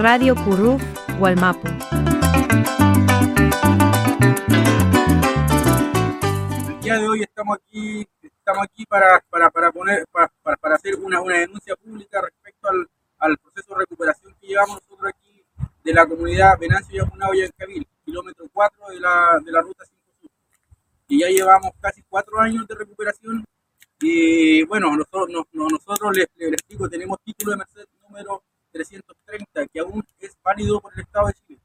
Radio Curruf, Gualmapu. El día de hoy estamos aquí, estamos aquí para, para, para poner, para, para- hacer una, una denuncia pública respecto al, al proceso de recuperación que llevamos nosotros aquí de la comunidad Venancio Yamunao y Yancabil, kilómetro 4 de la, de la ruta 5 Sur. Y ya llevamos casi cuatro años de recuperación y bueno, nosotros, nos- nos- nosotros les, les explico, tenemos título de Merced número 330, que aún es válido por el Estado de Chile,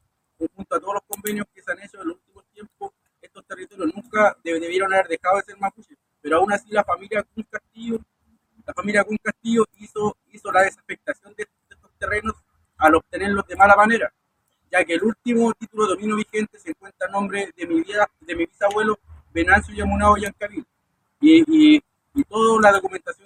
junto a todos los convenios que se han hecho en los últimos tiempos, estos territorios nunca deb- debieron haber dejado de ser mapuches, pero aún así la familia Kun Castillo, la familia Kun Castillo hizo, la desafectación de, estos terrenos al obtenerlos de mala manera, ya que el último título de dominio vigente se encuentra a nombre de mi, vida, de bisabuelo Venancio Yamunao Yancabil. Y, y, y toda la documentación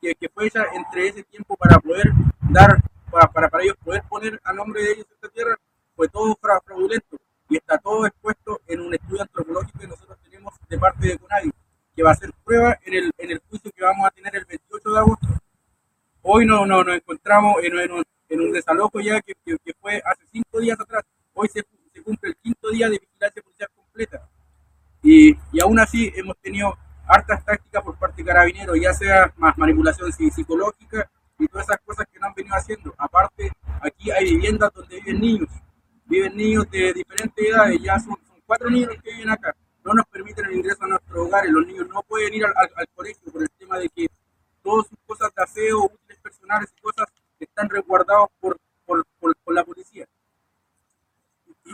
que que, fue hecha entre ese tiempo para poder dar, para, para, para ellos poder poner a nombre de ellos esta tierra, fue todo fra- fraudulento y está todo expuesto en un estudio antropológico que nosotros tenemos de parte de CONADI, que va a ser prueba en el, en el juicio que vamos a tener el 28 de agosto. Hoy no, no, nos encontramos en, en un, en un desalojo ya que, que, que fue hace cinco días atrás. Hoy se, se cumple el quinto día de vigilancia policial completa. Y, y aún así hemos tenido hartas tácticas por parte de carabineros, ya sea más manipulación psi- psicológica y todas esas cosas que no han venido haciendo. Aparte, aquí hay viviendas donde viven niños, viven niños de diferentes edades, ya son, cuatro niños que viven acá. No nos permiten el ingreso a nuestros hogares, los niños no pueden ir al, al- colegio por el tema de que todas sus cosas de aseo, útiles personales y cosas están resguardados por, por- por la policía.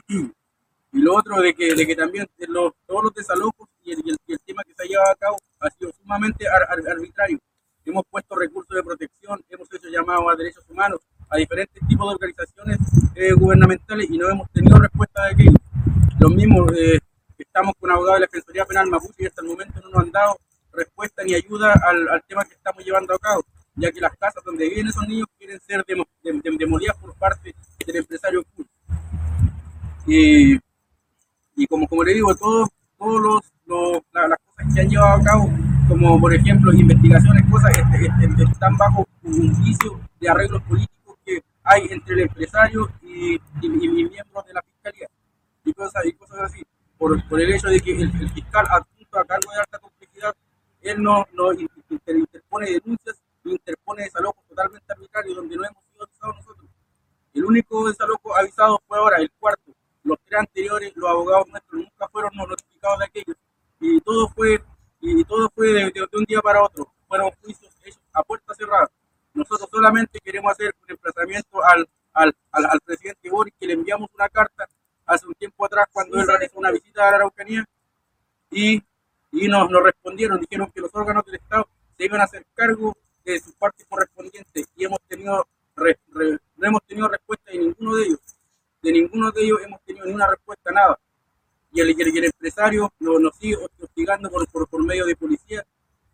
Y lo otro de que, de que también los, todos los desalojos y el, tema que se ha llevado a cabo ha sido sumamente ar- ar- arbitrario. Hemos puesto recursos de protección, hemos hecho llamados a derechos humanos, a diferentes tipos de organizaciones eh, gubernamentales y no hemos tenido respuesta de aquello. Los mismos, eh, estamos con abogados de la Defensoría Penal Mapuche y hasta el momento no nos han dado respuesta ni ayuda al, tema que estamos llevando a cabo, ya que las casas donde viven esos niños quieren ser demo- dem- dem- demolidas por parte del empresario Kuhn. Y, y como, como le digo, todos, todos los, los- la- las cosas que han llevado a cabo, como por ejemplo investigaciones, cosas, este, este, están bajo un vicio de arreglos políticos que hay entre el empresario y, y- y- y miembros de la fiscalía y cosas, y cosas así, por, por el hecho de que el, el fiscal adjunto a cargo de alta complejidad, él no, no inter- interpone denuncias, interpone desalojos totalmente arbitrarios donde no hemos sido avisados nosotros. El único desalojo avisado fue ahora, el cuarto. Los tres anteriores, los abogados nuestros nunca fueron notificados de aquello. Y todo fue, y todo fue de, de- de un día para otro. Fueron juicios hechos a puerta cerrada. Nosotros solamente queremos hacer un emplazamiento al, al, al, al presidente Boric, que le enviamos una carta hace un tiempo atrás cuando él realizó una visita a la Araucanía y, y nos, nos respondieron, dijeron que los órganos del Estado se iban a hacer cargo de sus partes correspondientes y hemos tenido re- re- no hemos tenido respuesta de ninguno de ellos. De ninguno de ellos hemos tenido ni una respuesta, nada. Y el, empresario nos sigue hostigando por, medio de policía,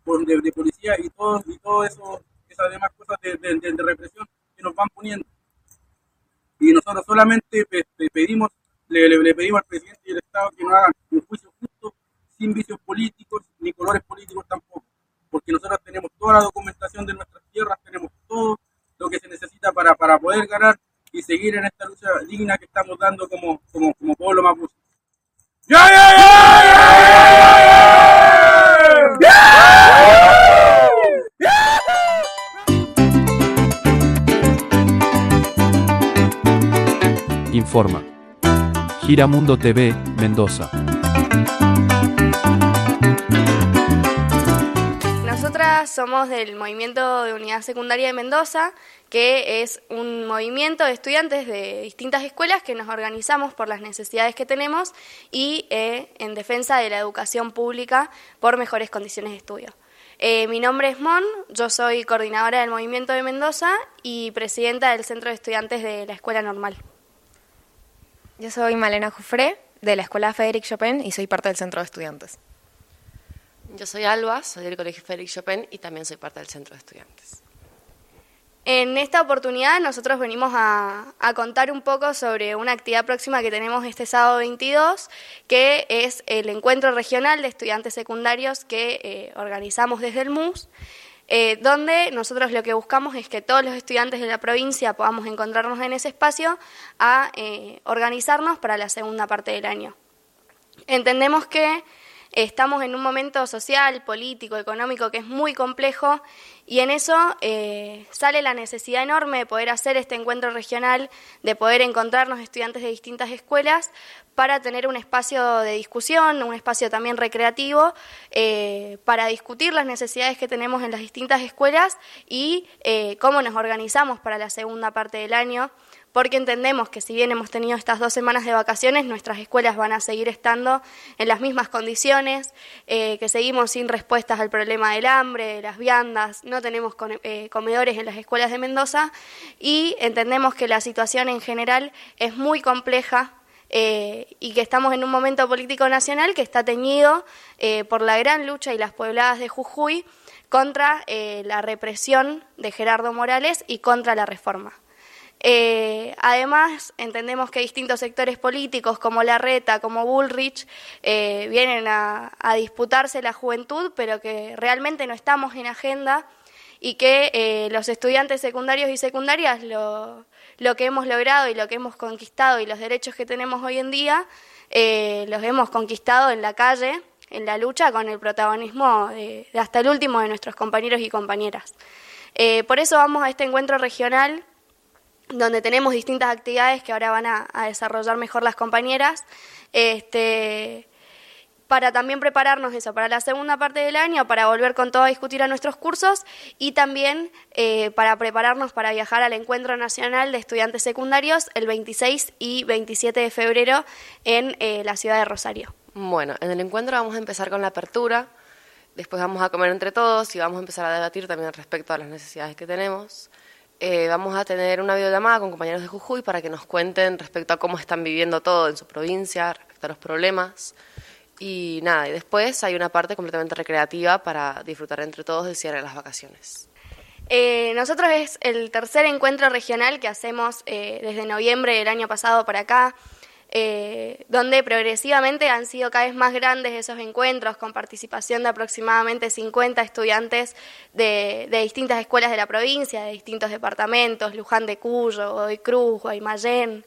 por, de, policía y todo, y todo eso, esas demás cosas de, represión que nos van poniendo. Y nosotros solamente pe- pedimos, le, pedimos al presidente y al Estado que no hagan un juicio justo, sin vicios políticos, ni colores políticos tampoco. Porque nosotros tenemos toda la documentación de nuestras tierras, tenemos todo lo que se necesita para, para poder ganar y seguir en esta lucha digna Giramundo TV, Mendoza. Nosotras somos del Movimiento de Unidad Secundaria de Mendoza, que es un movimiento de estudiantes de distintas escuelas que nos organizamos por las necesidades que tenemos y eh, en defensa de la educación pública por mejores condiciones de estudio. Eh, mi nombre es Mon, yo soy coordinadora del Movimiento de Mendoza y presidenta del Centro de Estudiantes de la Escuela Normal. Yo soy Malena Jufré, de la Escuela Federic Chopin y soy parte del Centro de Estudiantes. Yo soy Alba, soy del Colegio Félix Chopin y también soy parte del Centro de Estudiantes. En esta oportunidad nosotros venimos a, contar un poco sobre una actividad próxima que tenemos este sábado 22, que es el encuentro regional de estudiantes secundarios que eh, organizamos desde el MUS, eh, donde nosotros lo que buscamos es que todos los estudiantes de la provincia podamos encontrarnos en ese espacio a eh, organizarnos para la segunda parte del año. Entendemos que Estamos en un momento social, político, económico que es muy complejo y en eso eh, sale la necesidad enorme de poder hacer este encuentro regional, de poder encontrarnos estudiantes de distintas escuelas para tener un espacio de discusión, un espacio también recreativo, eh, para discutir las necesidades que tenemos en las distintas escuelas y eh, cómo nos organizamos para la segunda parte del año porque entendemos que si bien hemos tenido estas dos semanas de vacaciones, nuestras escuelas van a seguir estando en las mismas condiciones, eh, que seguimos sin respuestas al problema del hambre, de las viandas, no tenemos eh, comedores en las escuelas de Mendoza y entendemos que la situación en general es muy compleja eh, y que estamos en un momento político nacional que está teñido por la gran lucha y las puebladas de Jujuy contra la represión de Gerardo Morales y contra la reforma. Eh, además, entendemos que distintos sectores políticos como la Reta, como Bullrich, eh, vienen a, disputarse la juventud, pero que realmente no estamos en agenda y que eh, los estudiantes secundarios y secundarias lo, que hemos logrado y lo que hemos conquistado y los derechos que tenemos hoy en día los hemos conquistado en la calle, en la lucha con el protagonismo de, hasta el último de nuestros compañeros y compañeras. por eso vamos a este encuentro regional donde tenemos distintas actividades que ahora van a, desarrollar mejor las compañeras, este, para también prepararnos eso para la segunda parte del año, para volver con todo a discutir a nuestros cursos y también eh, para prepararnos para viajar al Encuentro Nacional de Estudiantes Secundarios el 26 y 27 de febrero en eh, la ciudad de Rosario. Bueno, en el encuentro vamos a empezar con la apertura, después vamos a comer entre todos y vamos a empezar a debatir también respecto a las necesidades que tenemos. Eh, vamos a tener una videollamada con compañeros de Jujuy para que nos cuenten respecto a cómo están viviendo todo en su provincia, respecto a los problemas. Y nada, y después hay una parte completamente recreativa para disfrutar entre todos del cierre de las vacaciones. Eh, nosotros es el tercer encuentro regional que hacemos eh, desde noviembre del año pasado para acá. Eh, donde progresivamente han sido cada vez más grandes esos encuentros con participación de aproximadamente 50 estudiantes de, distintas escuelas de la provincia, de distintos departamentos, Luján de Cuyo, Godoy Cruz, Guaymallén,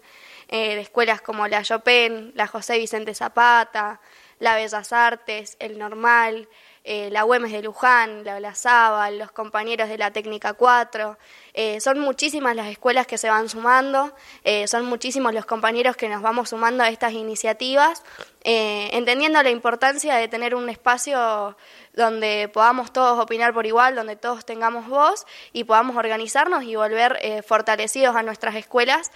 eh, de escuelas como la Chopin, la José Vicente Zapata, la Bellas Artes, el Normal, eh, la Güemes de Luján, la Olazábal, los compañeros de la Técnica 4. Eh, son muchísimas las escuelas que se van sumando, eh, son muchísimos los compañeros que nos vamos sumando a estas iniciativas, entendiendo la importancia de tener un espacio donde podamos todos opinar por igual, donde todos tengamos voz y podamos organizarnos y volver fortalecidos a nuestras escuelas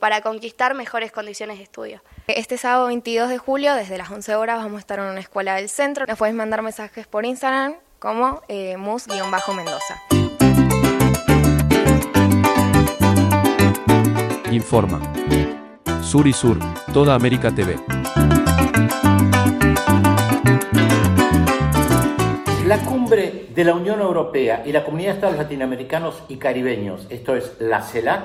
para conquistar mejores condiciones de estudio. Este sábado 22 de julio, desde las 11 horas, vamos a estar en una escuela del centro. Nos puedes mandar mensajes por Instagram como eh, mus-mendoza. Informa. Sur y Sur, toda América TV. La cumbre de la Unión Europea y la Comunidad de Estados Latinoamericanos y Caribeños, esto es la CELAC,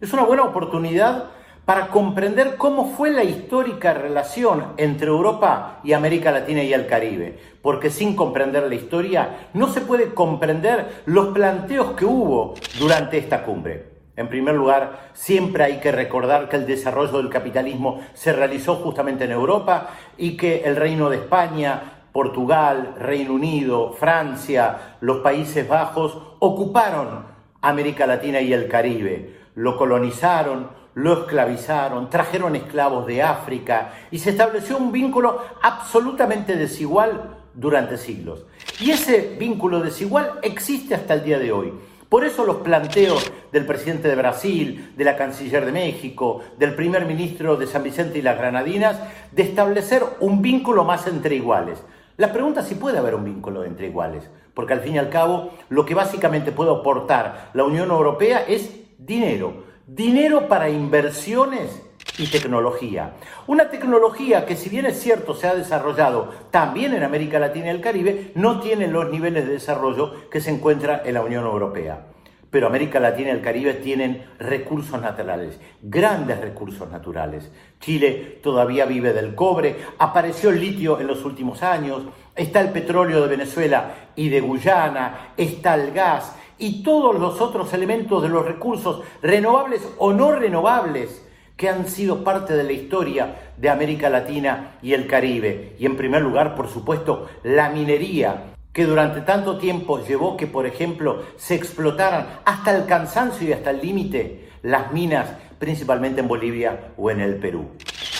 es una buena oportunidad para comprender cómo fue la histórica relación entre Europa y América Latina y el Caribe, porque sin comprender la historia no se puede comprender los planteos que hubo durante esta cumbre. En primer lugar, siempre hay que recordar que el desarrollo del capitalismo se realizó justamente en Europa y que el Reino de España, Portugal, Reino Unido, Francia, los Países Bajos ocuparon América Latina y el Caribe, lo colonizaron, lo esclavizaron, trajeron esclavos de África y se estableció un vínculo absolutamente desigual durante siglos. Y ese vínculo desigual existe hasta el día de hoy. Por eso los planteos del presidente de Brasil, de la canciller de México, del primer ministro de San Vicente y las Granadinas, de establecer un vínculo más entre iguales. La pregunta es si puede haber un vínculo entre iguales, porque al fin y al cabo lo que básicamente puede aportar la Unión Europea es dinero, dinero para inversiones y tecnología. Una tecnología que si bien es cierto se ha desarrollado también en América Latina y el Caribe, no tiene los niveles de desarrollo que se encuentra en la Unión Europea. Pero América Latina y el Caribe tienen recursos naturales, grandes recursos naturales. Chile todavía vive del cobre, apareció el litio en los últimos años, está el petróleo de Venezuela y de Guyana, está el gas y todos los otros elementos de los recursos renovables o no renovables que han sido parte de la historia de América Latina y el Caribe. Y en primer lugar, por supuesto, la minería, que durante tanto tiempo llevó que, por ejemplo, se explotaran hasta el cansancio y hasta el límite las minas, principalmente en Bolivia o en el Perú.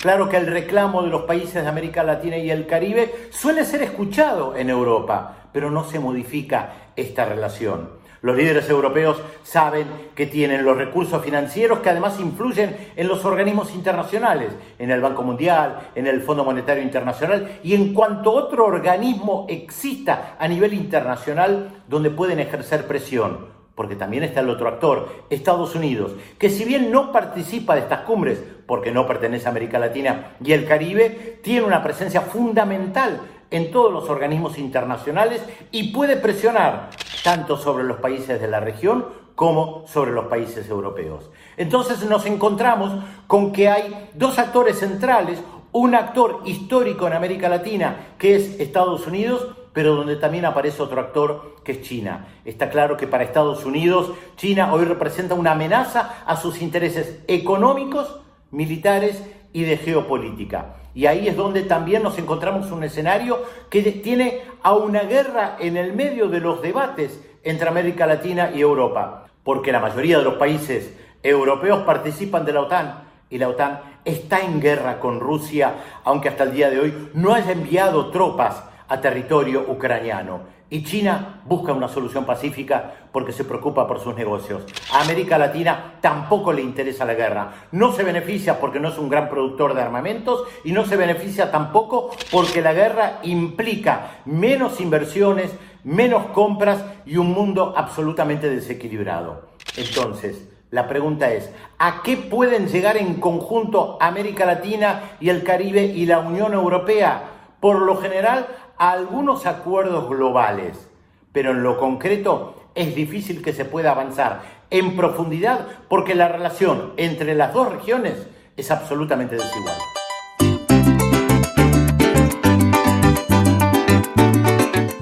Claro que el reclamo de los países de América Latina y el Caribe suele ser escuchado en Europa, pero no se modifica esta relación. Los líderes europeos saben que tienen los recursos financieros que además influyen en los organismos internacionales, en el Banco Mundial, en el Fondo Monetario Internacional y en cuanto otro organismo exista a nivel internacional donde pueden ejercer presión. Porque también está el otro actor, Estados Unidos, que si bien no participa de estas cumbres, porque no pertenece a América Latina y el Caribe, tiene una presencia fundamental en todos los organismos internacionales y puede presionar tanto sobre los países de la región como sobre los países europeos. Entonces nos encontramos con que hay dos actores centrales, un actor histórico en América Latina, que es Estados Unidos, pero donde también aparece otro actor que es China. Está claro que para Estados Unidos China hoy representa una amenaza a sus intereses económicos, militares y de geopolítica. Y ahí es donde también nos encontramos un escenario que tiene a una guerra en el medio de los debates entre América Latina y Europa, porque la mayoría de los países europeos participan de la OTAN y la OTAN está en guerra con Rusia, aunque hasta el día de hoy no haya enviado tropas a territorio ucraniano. Y China busca una solución pacífica porque se preocupa por sus negocios. A América Latina tampoco le interesa la guerra. No se beneficia porque no es un gran productor de armamentos y no se beneficia tampoco porque la guerra implica menos inversiones, menos compras y un mundo absolutamente desequilibrado. Entonces, la pregunta es, ¿a qué pueden llegar en conjunto América Latina y el Caribe y la Unión Europea? Por lo general, algunos acuerdos globales, pero en lo concreto es difícil que se pueda avanzar en profundidad porque la relación entre las dos regiones es absolutamente desigual.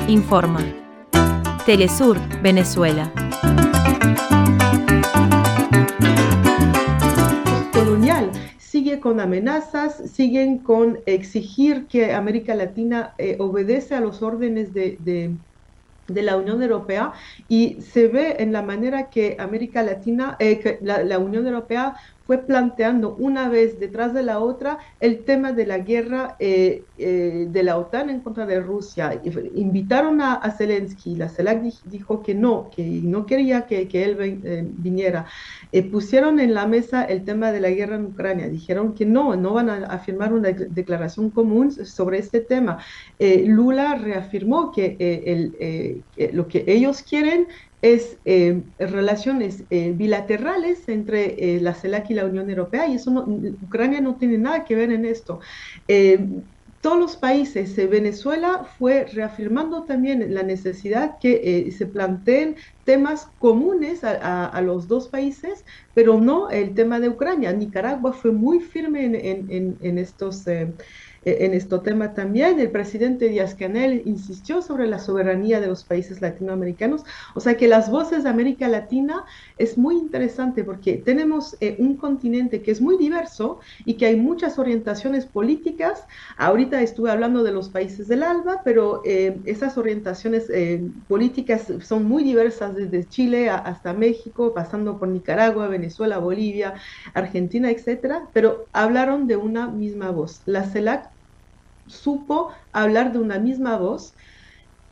Informa. Telesur, Venezuela. Con amenazas, siguen con exigir que América Latina eh, obedece a los órdenes de, de, la Unión Europea y se ve en la manera que América Latina, eh, la, Unión Europea fue planteando una vez detrás de la otra el tema de la guerra eh, eh, de la OTAN en contra de Rusia. Invitaron a, Zelensky, la CELAC dijo que no, que no quería que, él eh, viniera. pusieron en la mesa el tema de la guerra en Ucrania, dijeron que no, no van a, firmar una declaración común sobre este tema. Lula reafirmó que lo que ellos quieren es eh, relaciones eh, bilaterales entre eh, la CELAC y la Unión Europea, y eso Ucrania no tiene nada que ver en esto. todos los países, Venezuela fue reafirmando también la necesidad que se planteen temas comunes a, los dos países, pero no el tema de Ucrania. Nicaragua fue muy firme en, en estos eh, en este tema también. El presidente Díaz Canel insistió sobre la soberanía de los países latinoamericanos. O sea que las voces de América Latina es muy interesante porque tenemos eh, un continente que es muy diverso y que hay muchas orientaciones políticas. Ahorita estuve hablando de los países del ALBA, pero eh, esas orientaciones políticas son muy diversas desde Chile hasta México, pasando por Nicaragua, Venezuela, Bolivia, Argentina, etcétera, pero hablaron de una misma voz. La CELAC supo hablar de una misma voz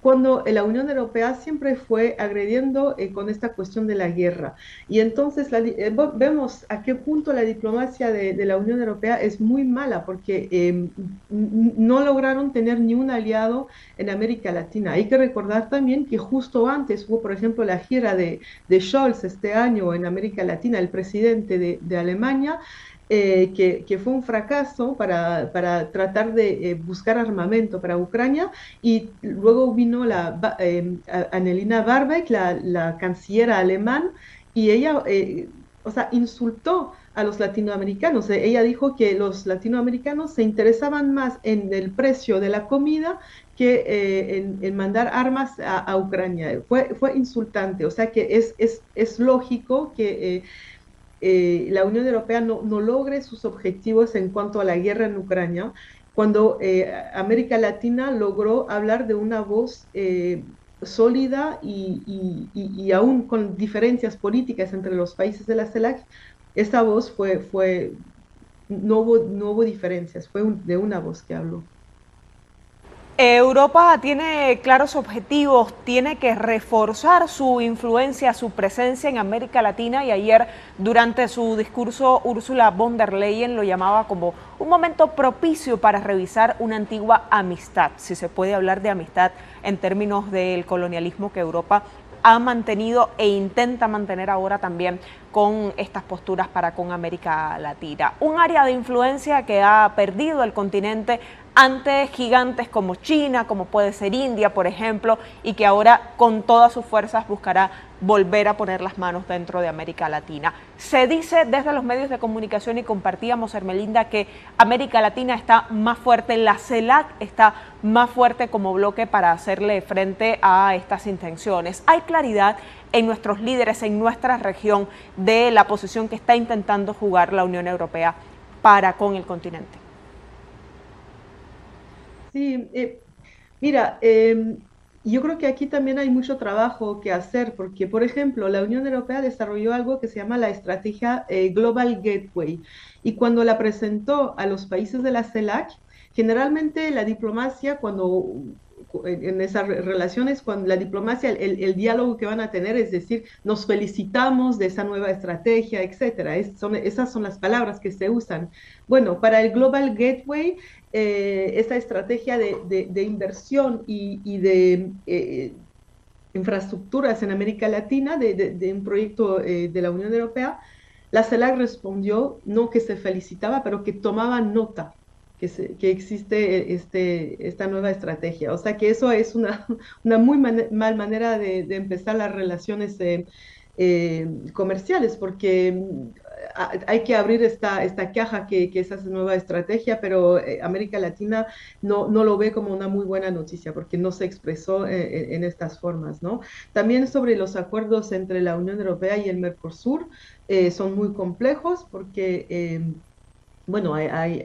cuando la Unión Europea siempre fue agrediendo eh, con esta cuestión de la guerra. Y entonces eh, vemos a qué punto la diplomacia de, la Unión Europea es muy mala, porque em, no lograron tener ni un aliado en América Latina. Hay que recordar también que justo antes hubo, por ejemplo, la gira de, Scholz este año en América Latina, el presidente de, de Alemania, eh, que, fue un fracaso para, para tratar de eh, buscar armamento para Ucrania y luego vino la eh, Annelina Barbeck, la, la, canciller alemán, y ella, o sea, insultó a los latinoamericanos. Ella dijo que los latinoamericanos se interesaban más en el precio de la comida que en, mandar armas a, Ucrania. Fue, fue insultante, o sea que es, es, es lógico que eh, la Unión Europea no, logre sus objetivos en cuanto a la guerra en Ucrania, cuando eh, América Latina logró hablar de una voz eh, sólida y, aún con diferencias políticas entre los países de la CELAC, esa voz fue, fue no, hubo, no hubo diferencias, fue de una voz que habló. Europa tiene claros objetivos, tiene que reforzar su influencia, su presencia en América Latina y ayer durante su discurso Ursula von der Leyen lo llamaba como un momento propicio para revisar una antigua amistad, si se puede hablar de amistad en términos del colonialismo que Europa ha mantenido e intenta mantener ahora también con estas posturas para con América Latina. Un área de influencia que ha perdido el continente ante gigantes como China, como puede ser India, por ejemplo, y que ahora con todas sus fuerzas buscará volver a poner las manos dentro de América Latina. Se dice desde los medios de comunicación y compartíamos, Hermelinda, que América Latina está más fuerte, la CELAC está más fuerte como bloque para hacerle frente a estas intenciones. Hay claridad en nuestros líderes, en nuestra región, de la posición que está intentando jugar la Unión Europea para con el continente. Sí, eh, mira, em, yo creo que aquí también hay mucho trabajo que hacer, porque, por ejemplo, la Unión Europea desarrolló algo que se llama la estrategia eh, Global Gateway, y cuando la presentó a los países de la CELAC, generalmente la diplomacia, cuando en esas relaciones, cuando la diplomacia, el, diálogo que van a tener es decir, nos felicitamos de esa nueva estrategia, etcétera. esas son las palabras que se usan. Bueno, para el Global Gateway, eh, esa estrategia de, inversión y, de eh, infraestructuras en América Latina, de, un proyecto eh, de la Unión Europea, la CELAC respondió no que se felicitaba, pero que tomaba nota que, existe este, esta nueva estrategia. O sea que eso es una, una muy mal manera de, empezar las relaciones comerciales, porque hay que abrir esta, esta caja que, que es esa nueva estrategia, pero eh, América Latina no, no lo ve como una muy buena noticia porque no se expresó eh, en, estas formas, ¿no? También sobre los acuerdos entre la Unión Europea y el Mercosur eh, son muy complejos porque bueno, hay,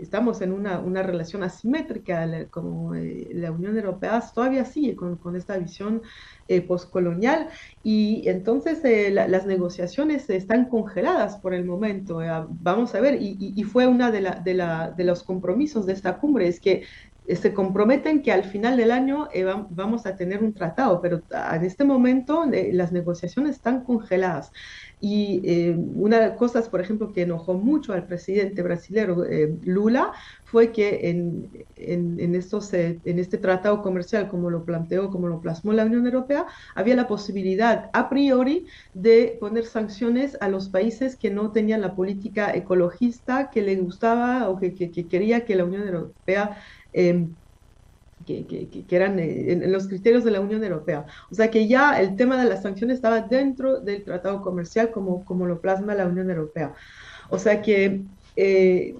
estamos en una, relación asimétrica, como la Unión Europea todavía sigue con, esta visión eh, postcolonial y entonces eh, las negociaciones están congeladas por el momento. Eh, vamos a ver, y, fue una de, la, de, de, los compromisos de esta cumbre, es que se comprometen que al final del año vamos a tener un tratado, pero en este momento las negociaciones están congeladas. Y eh, una de las cosas, por ejemplo, que enojó mucho al presidente brasileño eh, Lula fue que en, en, estos, eh, en este tratado comercial, como lo planteó, como lo plasmó la Unión Europea, había la posibilidad a priori de poner sanciones a los países que no tenían la política ecologista que le gustaba o que, que quería que la Unión Europea em, que, eran eh, en, los criterios de la Unión Europea. O sea que ya el tema de las sanciones estaba dentro del tratado comercial como, como lo plasma la Unión Europea. O sea que eh,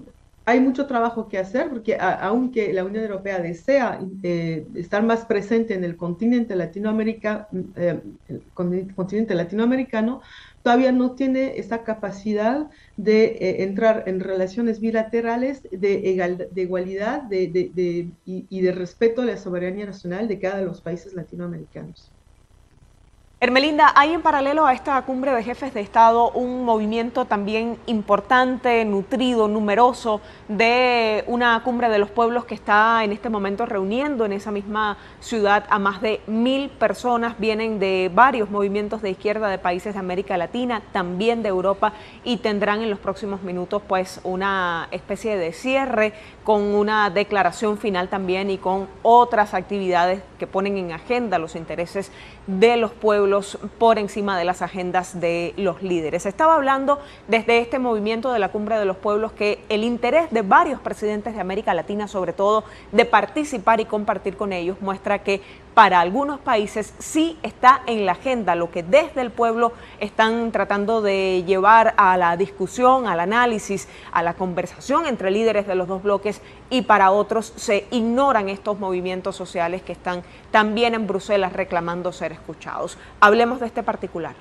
hay mucho trabajo que hacer porque aunque la Unión Europea desea eh, estar más presente en el continente, Latinoamérica, el continente latinoamericano, todavía no tiene esa capacidad de eh, entrar en relaciones bilaterales de, de igualdad de, y, de respeto a la soberanía nacional de cada de los países latinoamericanos. Hermelinda, hay en paralelo a esta cumbre de jefes de Estado un movimiento también importante, nutrido, numeroso, de una cumbre de los pueblos que está en este momento reuniendo en esa misma ciudad a más de mil personas. Vienen de varios movimientos de izquierda de países de América Latina, también de Europa, y tendrán en los próximos minutos pues una especie de cierre con una declaración final también y con otras actividades que ponen en agenda los intereses de los pueblos por encima de las agendas de los líderes. Estaba hablando desde este movimiento de la Cumbre de los Pueblos que el interés de varios presidentes de América Latina, sobre todo de participar y compartir con ellos, muestra que para algunos países sí está en la agenda lo que desde el pueblo están tratando de llevar a la discusión, al análisis, a la conversación entre líderes de los dos bloques y para otros se ignoran estos movimientos sociales que están también en Bruselas reclamando ser escuchados. Hablemos de este particular.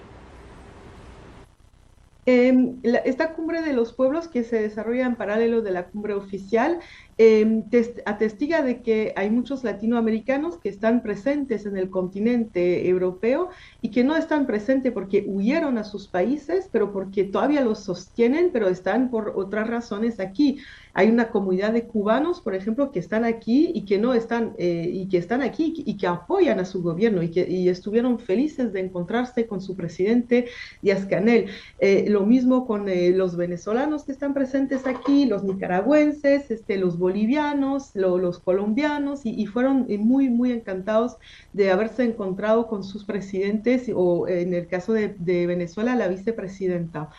Em, esta cumbre de los pueblos que se desarrolla en paralelo de la cumbre oficial eh, atestiga de que hay muchos latinoamericanos que están presentes en el continente europeo y que no están presentes porque huyeron a sus países, pero porque todavía los sostienen, pero están por otras razones aquí. Hay una comunidad de cubanos, por ejemplo, que están aquí y que no están eh, y que están aquí y que apoyan a su gobierno y que estuvieron felices de encontrarse con su presidente Díaz Canel. Eh, lo mismo con eh, los venezolanos que están presentes aquí, los nicaragüenses, este, los bolivianos, los colombianos y, fueron muy muy encantados de haberse encontrado con sus presidentes o en el caso de, Venezuela la vicepresidenta.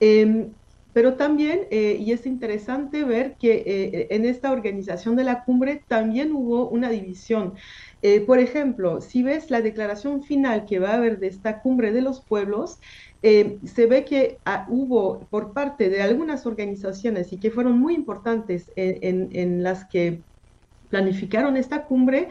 Em, pero también, eh, y es interesante ver que eh, en esta organización de la cumbre también hubo una división. Eh, por ejemplo, si ves la declaración final que va a haber de esta cumbre de los pueblos, se ve que ah, hubo por parte de algunas organizaciones y que fueron muy importantes en las que planificaron esta cumbre,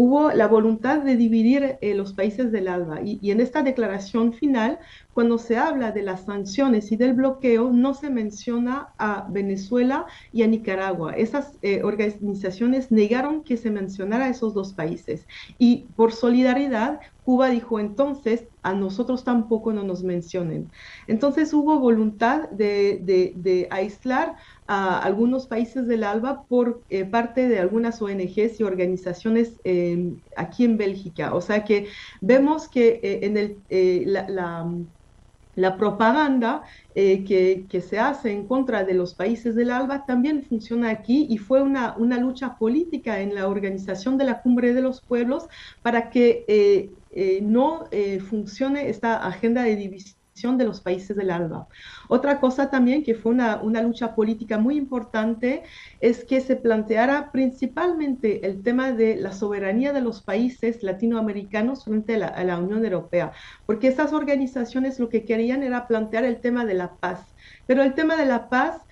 hubo la voluntad de dividir eh, los países del ALBA. Y, en esta declaración final, cuando se habla de las sanciones y del bloqueo, no se menciona a Venezuela y a Nicaragua. Esas eh, organizaciones negaron que se mencionara a esos dos países. Y por solidaridad, Cuba dijo entonces, a nosotros tampoco no nos mencionen. Entonces hubo voluntad de, aislar a algunos países del ALBA por eh, parte de algunas ONGs y organizaciones em, aquí en Bélgica. O sea que vemos que eh, en el, eh, la, propaganda que, se hace en contra de los países del ALBA también funciona aquí y fue una, una lucha política en la organización de la Cumbre de los Pueblos para que no eh, funcione esta agenda de división de los países del ALBA. Otra cosa también que fue una, lucha política muy importante es que se planteara principalmente el tema de la soberanía de los países latinoamericanos frente a la, a la Unión Europea, porque esas organizaciones lo que querían era plantear el tema de la paz, pero el tema de la paz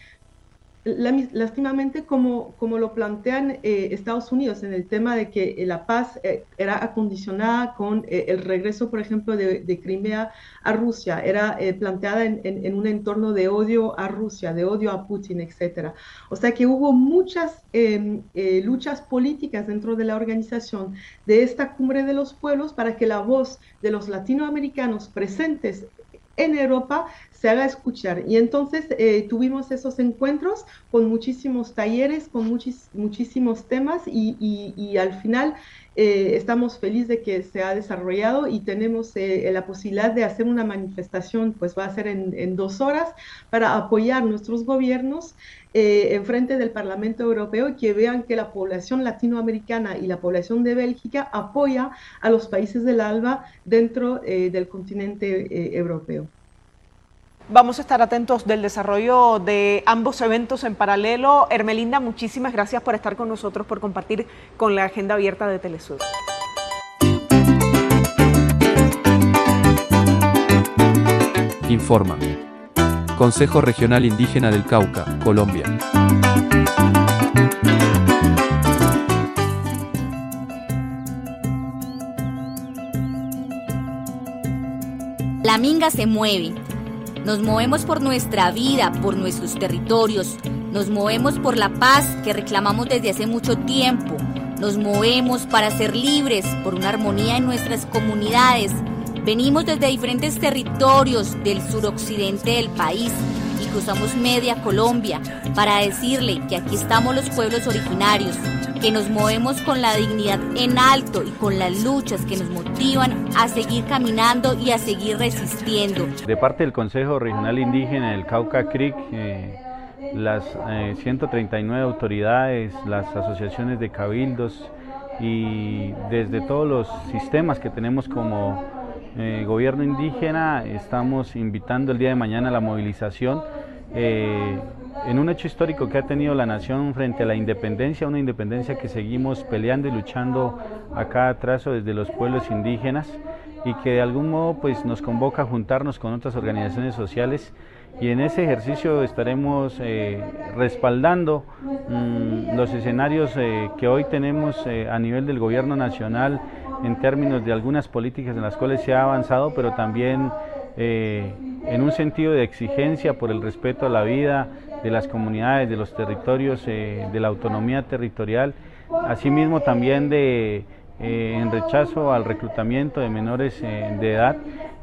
lástimamente como, como lo plantean eh, Estados Unidos en el tema de que la paz eh, era acondicionada con eh, el regreso, por ejemplo, de, Crimea a Rusia, era planteada en, un entorno de odio a Rusia, de odio a Putin, etc. O sea que hubo muchas luchas políticas dentro de la organización de esta cumbre de los pueblos para que la voz de los latinoamericanos presentes en Europa se haga escuchar. Y entonces eh, tuvimos esos encuentros con muchísimos talleres, con muchísimos temas y, al final eh, estamos felices de que se ha desarrollado y tenemos eh, la posibilidad de hacer una manifestación, pues va a ser en, dos horas, para apoyar nuestros gobiernos en frente del Parlamento Europeo y que vean que la población latinoamericana y la población de Bélgica apoya a los países del ALBA dentro del continente europeo. Vamos a estar atentos del desarrollo de ambos eventos en paralelo. Hermelinda, muchísimas gracias por estar con nosotros, por compartir con la agenda abierta de Telesur. Informa. Consejo Regional Indígena del Cauca, Colombia. La minga se mueve nos movemos por nuestra vida, por nuestros territorios. Nos movemos por la paz que reclamamos desde hace mucho tiempo. Nos movemos para ser libres, por una armonía en nuestras comunidades. Venimos desde diferentes territorios del suroccidente del país y cruzamos media Colombia para decirle que aquí estamos los pueblos originarios, que nos movemos con la dignidad en alto y con las luchas que nos motivan a seguir caminando y a seguir resistiendo. De parte del Consejo Regional Indígena del Cauca Creek, eh, las 139 eh, autoridades, las asociaciones de cabildos y desde todos los sistemas que tenemos como eh, gobierno indígena estamos invitando el día de mañana a la movilización en un hecho histórico que ha tenido la nación frente a la independencia, una independencia que seguimos peleando y luchando a cada trazo desde los pueblos indígenas y que de algún modo pues nos convoca a juntarnos con otras organizaciones sociales y en ese ejercicio estaremos eh, respaldando mm, los escenarios eh, que hoy tenemos eh, a nivel del gobierno nacional en términos de algunas políticas en las cuales se ha avanzado, pero también en un sentido de exigencia por el respeto a la vida de las comunidades, de los territorios, de la autonomía territorial, asimismo también de en rechazo al reclutamiento de menores de edad.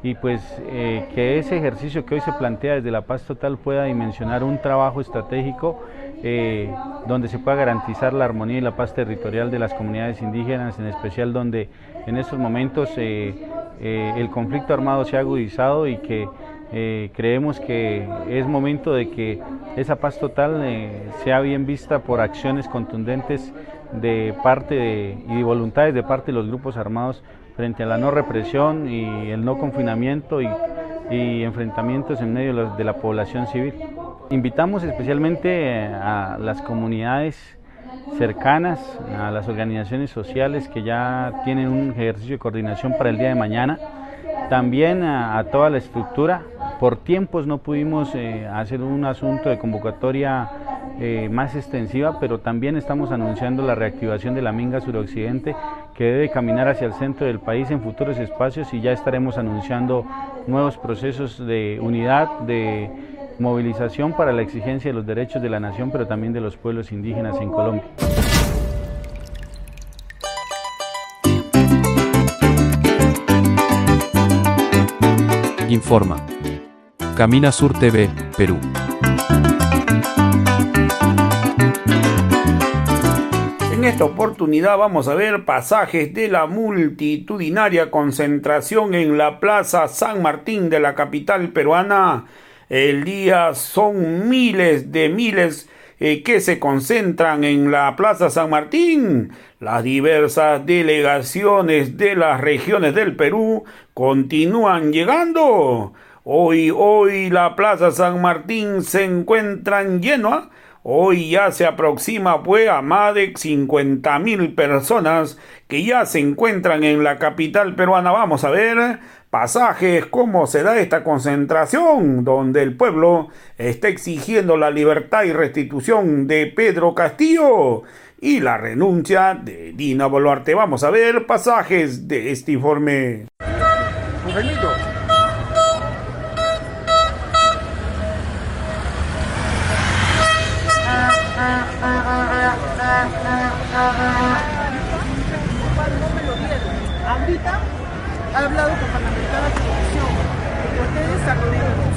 Y pues eh, que ese ejercicio que hoy se plantea desde la paz total pueda dimensionar un trabajo estratégico eh, donde se pueda garantizar la armonía y la paz territorial de las comunidades indígenas, en especial donde en estos momentos eh, el conflicto armado se ha agudizado y que creemos que es momento de que esa paz total sea bien vista por acciones contundentes de parte y de voluntades de parte de los grupos armados frente a la no represión y el no confinamiento y, enfrentamientos en medio de la, población civil. Invitamos especialmente a las comunidades cercanas, a las organizaciones sociales que ya tienen un ejercicio de coordinación para el día de mañana, también a, toda la estructura. Por tiempos no pudimos eh, hacer un asunto de convocatoria eh, más extensiva, pero también estamos anunciando la reactivación de la Minga Suroccidente que debe caminar hacia el centro del país en futuros espacios y ya estaremos anunciando nuevos procesos de unidad, de movilización para la exigencia de los derechos de la nación, pero también de los pueblos indígenas en Colombia. Informa. Camina Sur TV, Perú. En esta oportunidad vamos a ver pasajes de la multitudinaria concentración en la Plaza San Martín de la capital peruana. El día son miles de miles eh, que se concentran en la Plaza San Martín. Las diversas delegaciones de las regiones del Perú continúan llegando. Hoy, hoy la Plaza San Martín se encuentra llena Hoy ya se aproxima pues a más de 50 mil personas que ya se encuentran en la capital peruana. Vamos a ver pasajes, cómo se da esta concentración, donde el pueblo está exigiendo la libertad y restitución de Pedro Castillo y la renuncia de Dina Boluarte. Vamos a ver pasajes de este informe. Ahorita ha hablado con Panamericana Televisión que ustedes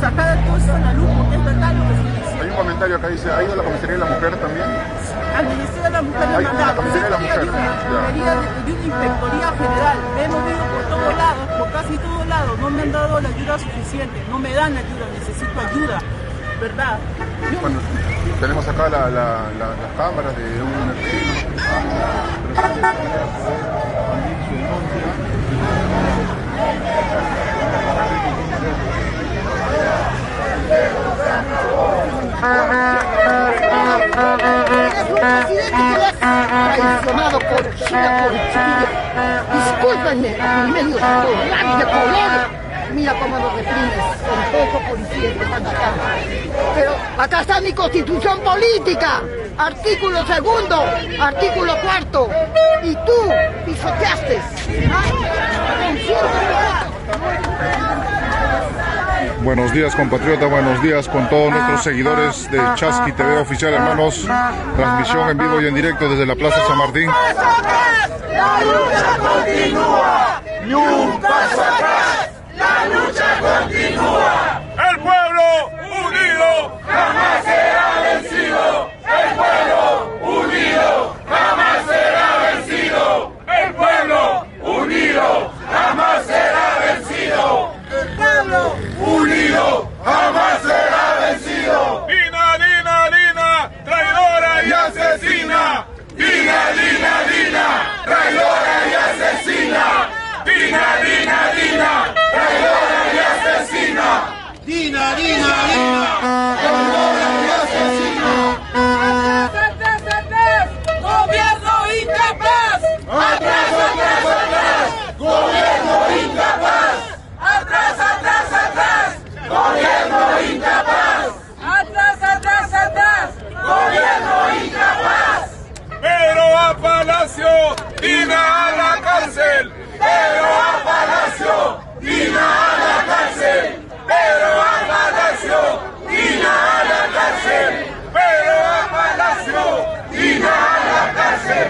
sacar todo esto a la luz porque es verdad lo que se dice. Hay un comentario acá dice, ¿ha ido a la comisaría de la mujer también? Al Ministerio de la Mujer le. La comisaría de la mujer. De una inspectoría general. Hemos ido por todos lados, por casi todos lados. No me han dado la ayuda suficiente. No me dan ayuda, necesito ayuda. ¿Verdad? Bueno, tenemos acá la, la, la, las cámaras de un traicionado por China, por de color mira cómo nos reprimes, con poco policía que están acá. Pero acá está mi constitución política, artículo segundo, artículo cuarto, y tú pisoteaste. Buenos días compatriota, buenos días con todos nuestros seguidores de Chasqui TV Oficial Hermanos, transmisión en vivo y en directo desde la Plaza San Martín. La lucha continúa, y un paso atrás. La lucha continúa. El pueblo unido jamás será vencido. El pueblo unido jamás será vencido. El pueblo unido jamás será vencido. El pueblo unido jamás será vencido. Dina, Dina, Dina, traidora y asesina. Dina, Dina, Dina, traidora y asesina. Dina, Dina, Dina, traidora y asesina. Dina, Dina, Dina, traidora y asesina. ¡Atrás, atrás, atrás! ¡Gobierno incapaz! ¡Atrás, atrás, atrás! ¡Gobierno incapaz! ¡Atrás, atrás, atrás! ¡Gobierno incapaz! ¡Atrás, atrás, atrás! ¡Gobierno incapaz! Pero a Palacio, Dina a la cárcel. Pero a Palacio, Dina a la cárcel. Pero a Palacio, Dina a la cárcel. Pero a Palacio, Dina a la cárcel.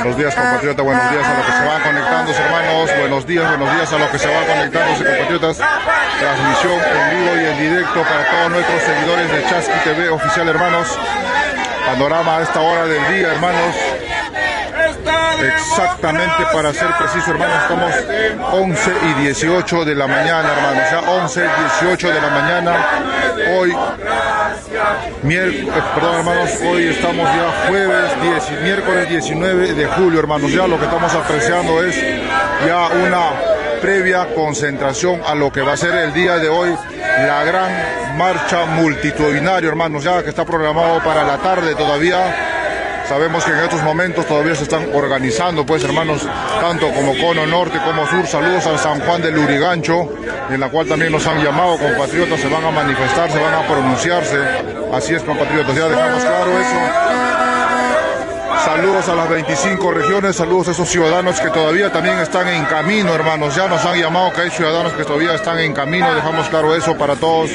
Buenos días, compatriotas. Buenos días a los que se van conectándose, hermanos. Buenos días, buenos días a los que se van conectándose, compatriotas. Transmisión en vivo y en directo para todos nuestros seguidores de Chasqui TV oficial, hermanos. Panorama a esta hora del día, hermanos. Exactamente, para ser preciso, hermanos, estamos 11 y 18 de la mañana, hermanos. Ya 11 y 18 de la mañana. Hoy, miércoles, perdón, hermanos, hoy estamos ya jueves, 10, miércoles 19 de julio, hermanos. Ya lo que estamos apreciando es ya una previa concentración a lo que va a ser el día de hoy la gran marcha multitudinaria, hermanos, ya que está programado para la tarde todavía. Sabemos que en estos momentos todavía se están organizando, pues hermanos, tanto como Cono Norte como Sur. Saludos al San Juan del Urigancho, en la cual también nos han llamado compatriotas, se van a manifestar, se van a pronunciarse. Así es, compatriotas, ya dejamos claro eso. Saludos a las 25 regiones, saludos a esos ciudadanos que todavía también están en camino, hermanos. Ya nos han llamado que hay ciudadanos que todavía están en camino, dejamos claro eso para todos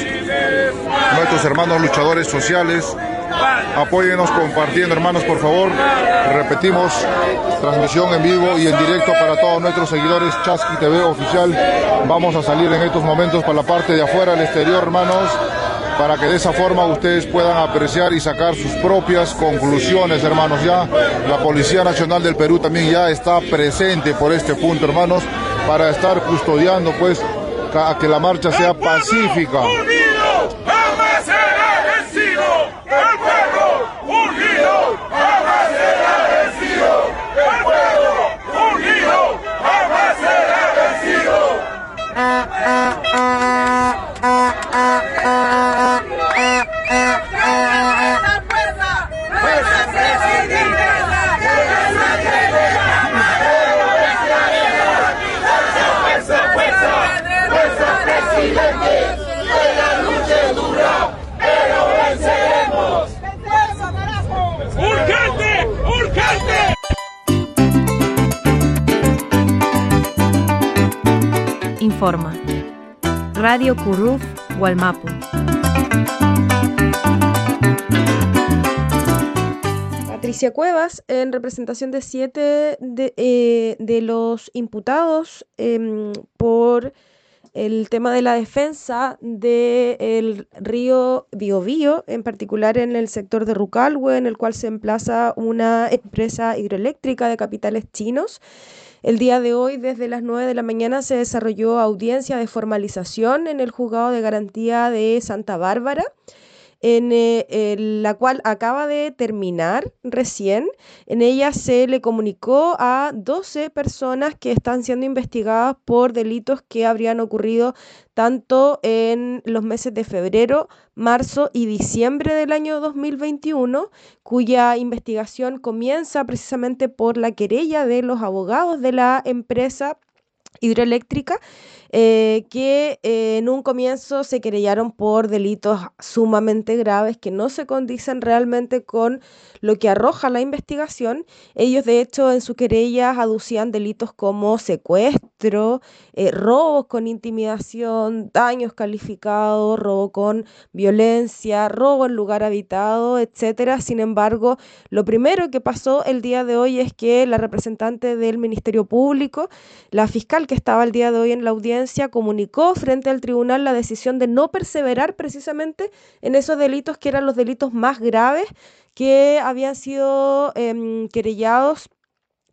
nuestros hermanos luchadores sociales. Apóyenos compartiendo, hermanos, por favor. Repetimos, transmisión en vivo y en directo para todos nuestros seguidores Chasqui TV oficial. Vamos a salir en estos momentos para la parte de afuera, el exterior, hermanos, para que de esa forma ustedes puedan apreciar y sacar sus propias conclusiones, hermanos. Ya la Policía Nacional del Perú también ya está presente por este punto, hermanos, para estar custodiando, pues, a que la marcha sea pacífica. El Informa. Radio Curruf, Gualmapu. Patricia Cuevas, en representación de siete de, eh, de los imputados em, por el tema de la defensa del río Biobío, en particular en el sector de Rucalhue, en el cual se emplaza una empresa hidroeléctrica de capitales chinos. El día de hoy, desde las 9 de la mañana, se desarrolló audiencia de formalización en el juzgado de garantía de Santa Bárbara en eh, la cual acaba de terminar recién. En ella se le comunicó a 12 personas que están siendo investigadas por delitos que habrían ocurrido tanto en los meses de febrero, marzo y diciembre del año 2021, cuya investigación comienza precisamente por la querella de los abogados de la empresa hidroeléctrica eh, que eh, en un comienzo se querellaron por delitos sumamente graves que no se condicen realmente con lo que arroja la investigación. Ellos, de hecho, en sus querellas aducían delitos como secuestro, eh, robos con intimidación, daños calificados, robo con violencia, robo en lugar habitado, etcétera. Sin embargo, lo primero que pasó el día de hoy es que la representante del Ministerio Público, la fiscal que estaba el día de hoy en la audiencia, comunicó frente al tribunal la decisión de no perseverar precisamente en esos delitos que eran los delitos más graves que habían sido em, querellados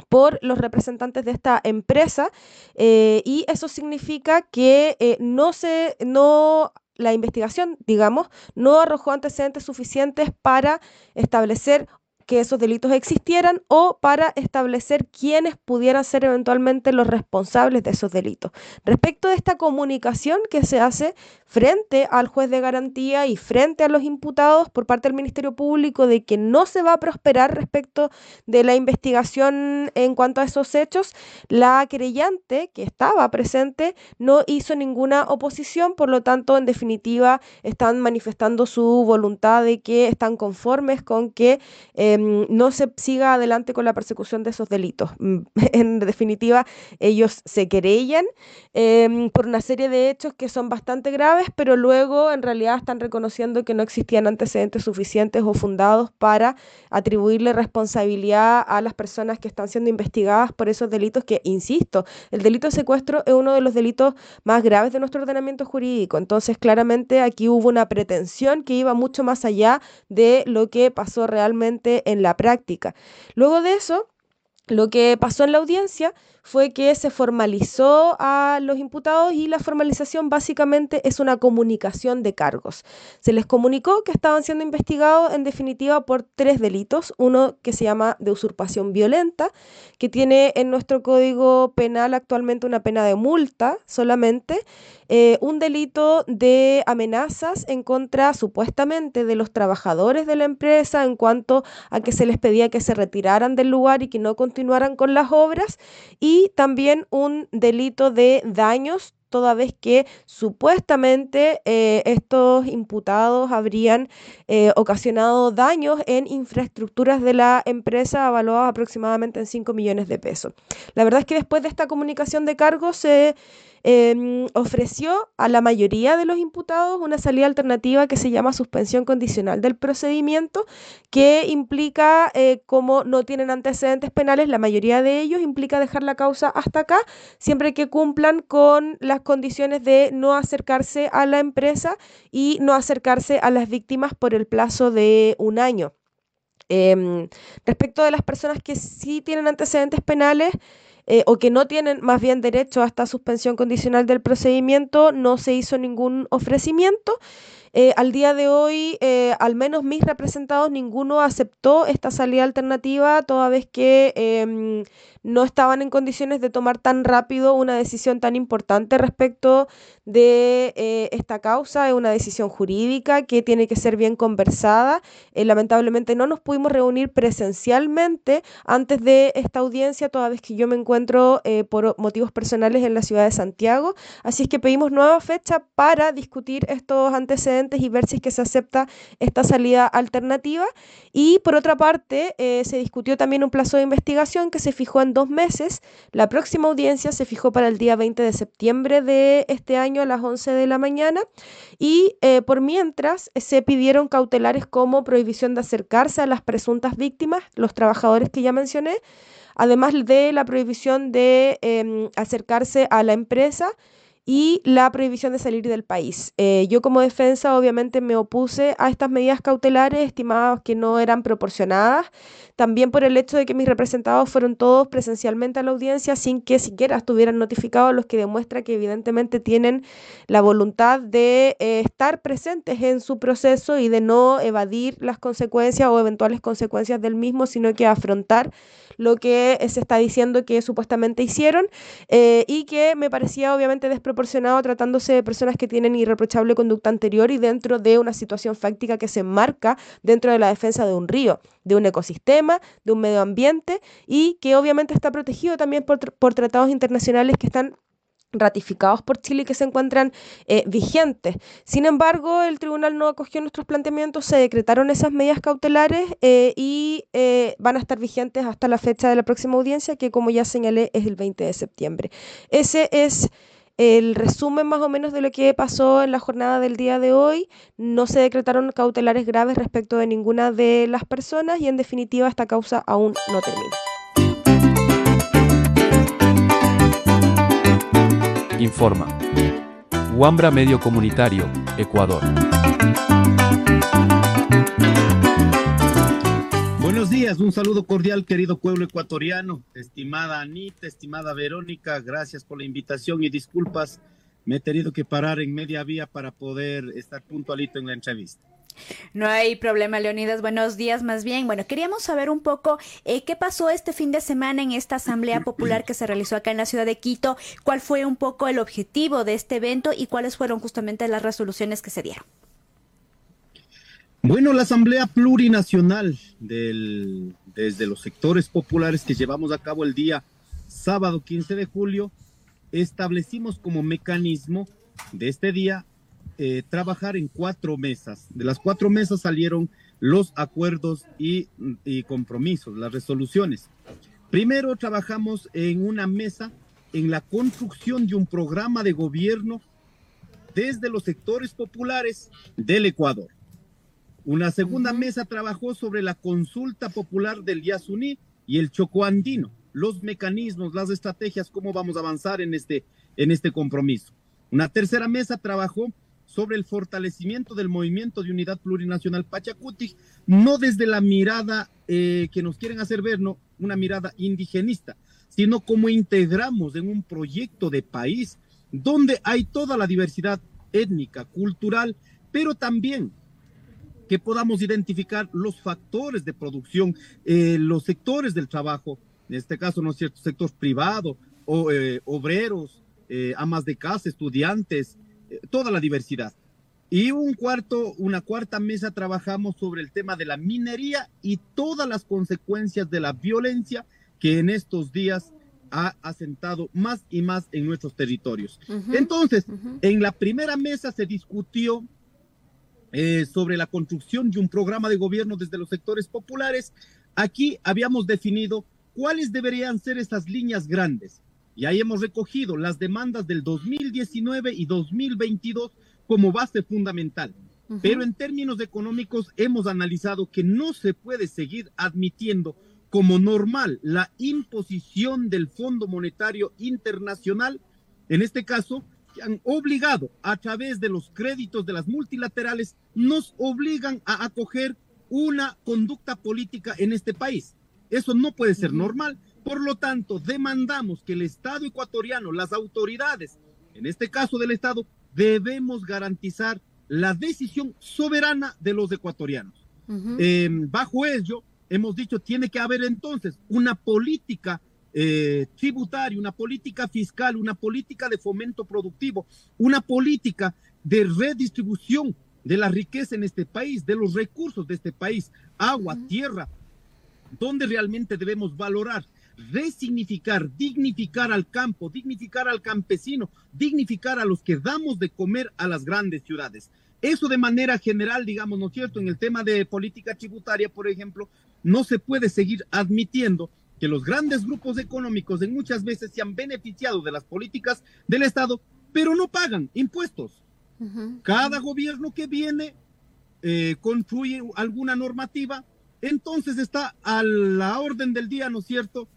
por los representantes de esta empresa. Eh, y eso significa que eh, no se no la investigación, digamos, no arrojó antecedentes suficientes para establecer que esos delitos existieran o para establecer quiénes pudieran ser eventualmente los responsables de esos delitos. Respecto de esta comunicación que se hace frente al juez de garantía y frente a los imputados por parte del Ministerio Público de que no se va a prosperar respecto de la investigación en cuanto a esos hechos, la querellante que estaba presente no hizo ninguna oposición, por lo tanto, en definitiva, están manifestando su voluntad de que están conformes con que em, no se siga adelante con la persecución de esos delitos. en definitiva, ellos se querellan em, por una serie de hechos que son bastante graves pero luego en realidad están reconociendo que no existían antecedentes suficientes o fundados para atribuirle responsabilidad a las personas que están siendo investigadas por esos delitos que, insisto, el delito de secuestro es uno de los delitos más graves de nuestro ordenamiento jurídico. Entonces, claramente aquí hubo una pretensión que iba mucho más allá de lo que pasó realmente en la práctica. Luego de eso, lo que pasó en la audiencia fue que se formalizó a los imputados y la formalización básicamente es una comunicación de cargos. Se les comunicó que estaban siendo investigados en definitiva por tres delitos, uno que se llama de usurpación violenta, que tiene en nuestro código penal actualmente una pena de multa solamente, eh, un delito de amenazas en contra supuestamente de los trabajadores de la empresa en cuanto a que se les pedía que se retiraran del lugar y que no continuaran con las obras. Y también un delito de daños toda vez que supuestamente eh, estos imputados habrían eh, ocasionado daños en infraestructuras de la empresa evaluadas aproximadamente en 5 millones de pesos. La verdad es que después de esta comunicación de cargos se... Em, ofreció a la mayoría de los imputados una salida alternativa que se llama suspensión condicional del procedimiento, que implica, eh, como no tienen antecedentes penales, la mayoría de ellos implica dejar la causa hasta acá, siempre que cumplan con las condiciones de no acercarse a la empresa y no acercarse a las víctimas por el plazo de un año. Em, respecto de las personas que sí tienen antecedentes penales, eh, o que no tienen más bien derecho a esta suspensión condicional del procedimiento, no se hizo ningún ofrecimiento. Eh, al día de hoy, eh, al menos mis representados, ninguno aceptó esta salida alternativa, toda vez que em, no estaban en condiciones de tomar tan rápido una decisión tan importante respecto de eh, esta causa. Es una decisión jurídica que tiene que ser bien conversada. Eh, lamentablemente no nos pudimos reunir presencialmente antes de esta audiencia, toda vez que yo me encuentro eh, por motivos personales en la ciudad de Santiago. Así es que pedimos nueva fecha para discutir estos antecedentes y ver si es que se acepta esta salida alternativa. Y por otra parte, se discutió también un plazo de investigación que se fijó en dos meses. La próxima audiencia se fijó para el día 20 de septiembre de este año a las 11 de la mañana y eh, por mientras se pidieron cautelares como prohibición de acercarse a las presuntas víctimas, los trabajadores que ya mencioné, además de la prohibición de em, acercarse a la empresa y la prohibición de salir del país. Eh, yo como defensa obviamente me opuse a estas medidas cautelares estimadas que no eran proporcionadas, también por el hecho de que mis representados fueron todos presencialmente a la audiencia sin que siquiera estuvieran notificados, los que demuestra que evidentemente tienen la voluntad de eh, estar presentes en su proceso y de no evadir las consecuencias o eventuales consecuencias del mismo, sino que afrontar lo que se está diciendo que supuestamente hicieron eh, y que me parecía obviamente desproporcionado tratándose de personas que tienen irreprochable conducta anterior y dentro de una situación fáctica que se enmarca dentro de la defensa de un río, de un ecosistema, de un medio ambiente y que obviamente está protegido también por, por tratados internacionales que están ratificados por Chile que se encuentran eh, vigentes. Sin embargo, el tribunal no acogió nuestros planteamientos, se decretaron esas medidas cautelares eh, y eh, van a estar vigentes hasta la fecha de la próxima audiencia, que como ya señalé es el 20 de septiembre. Ese es el resumen más o menos de lo que pasó en la jornada del día de hoy. No se decretaron cautelares graves respecto de ninguna de las personas y en definitiva esta causa aún no termina. Informa. Huambra Medio Comunitario, Ecuador. Buenos días, un saludo cordial, querido pueblo ecuatoriano, estimada Anita, estimada Verónica, gracias por la invitación y disculpas, me he tenido que parar en media vía para poder estar puntualito en la entrevista. No hay problema, Leonidas. Buenos días, más bien. Bueno, queríamos saber un poco eh, qué pasó este fin de semana en esta Asamblea Popular que se realizó acá en la ciudad de Quito, cuál fue un poco el objetivo de este evento y cuáles fueron justamente las resoluciones que se dieron. Bueno, la Asamblea Plurinacional del, desde los sectores populares que llevamos a cabo el día sábado 15 de julio, establecimos como mecanismo de este día eh, trabajar en cuatro mesas. De las cuatro mesas salieron los acuerdos y, y compromisos, las resoluciones. Primero trabajamos en una mesa en la construcción de un programa de gobierno desde los sectores populares del Ecuador. Una segunda mesa trabajó sobre la consulta popular del Yasuní y el Chocoandino, los mecanismos, las estrategias, cómo vamos a avanzar en este, en este compromiso. Una tercera mesa trabajó sobre el fortalecimiento del movimiento de unidad plurinacional Pachacuti, no desde la mirada eh, que nos quieren hacer ver, no una mirada indigenista, sino como integramos en un proyecto de país donde hay toda la diversidad étnica, cultural, pero también que podamos identificar los factores de producción, eh, los sectores del trabajo, en este caso, ¿no es cierto?, sector privado, o, eh, obreros, amas de casa, estudiantes, toda la diversidad. Y un cuarto, una cuarta mesa trabajamos sobre el tema de la minería y todas las consecuencias de la violencia que en estos días ha asentado más y más en nuestros territorios. Entonces, en la primera mesa se discutió eh, sobre la construcción de un programa de gobierno desde los sectores populares. Aquí habíamos definido cuáles deberían ser esas líneas grandes. Y ahí hemos recogido las demandas del 2019 y 2022 como base fundamental. Pero en términos económicos hemos analizado que no se puede seguir admitiendo como normal la imposición del Fondo Monetario Internacional, en este caso, que han obligado a través de los créditos de las multilaterales, nos obligan a acoger una conducta política en este país. Eso no puede ser normal. Por lo tanto, demandamos que el Estado ecuatoriano, las autoridades, en este caso del Estado, debemos garantizar la decisión soberana de los ecuatorianos. Em, bajo ello, hemos dicho, tiene que haber entonces una política eh, tributaria, una política fiscal, una política de fomento productivo, una política de redistribución de la riqueza en este país, de los recursos de este país, agua, tierra, donde realmente debemos valorar resignificar, dignificar al campo, dignificar al campesino, dignificar a los que damos de comer a las grandes ciudades. Eso de manera general, digamos, ¿no es cierto? En el tema de política tributaria, por ejemplo, no se puede seguir admitiendo que los grandes grupos económicos en muchas veces se han beneficiado de las políticas del Estado, pero no pagan impuestos. Cada gobierno que viene eh, construye alguna normativa, entonces está a la orden del día, ¿no es cierto?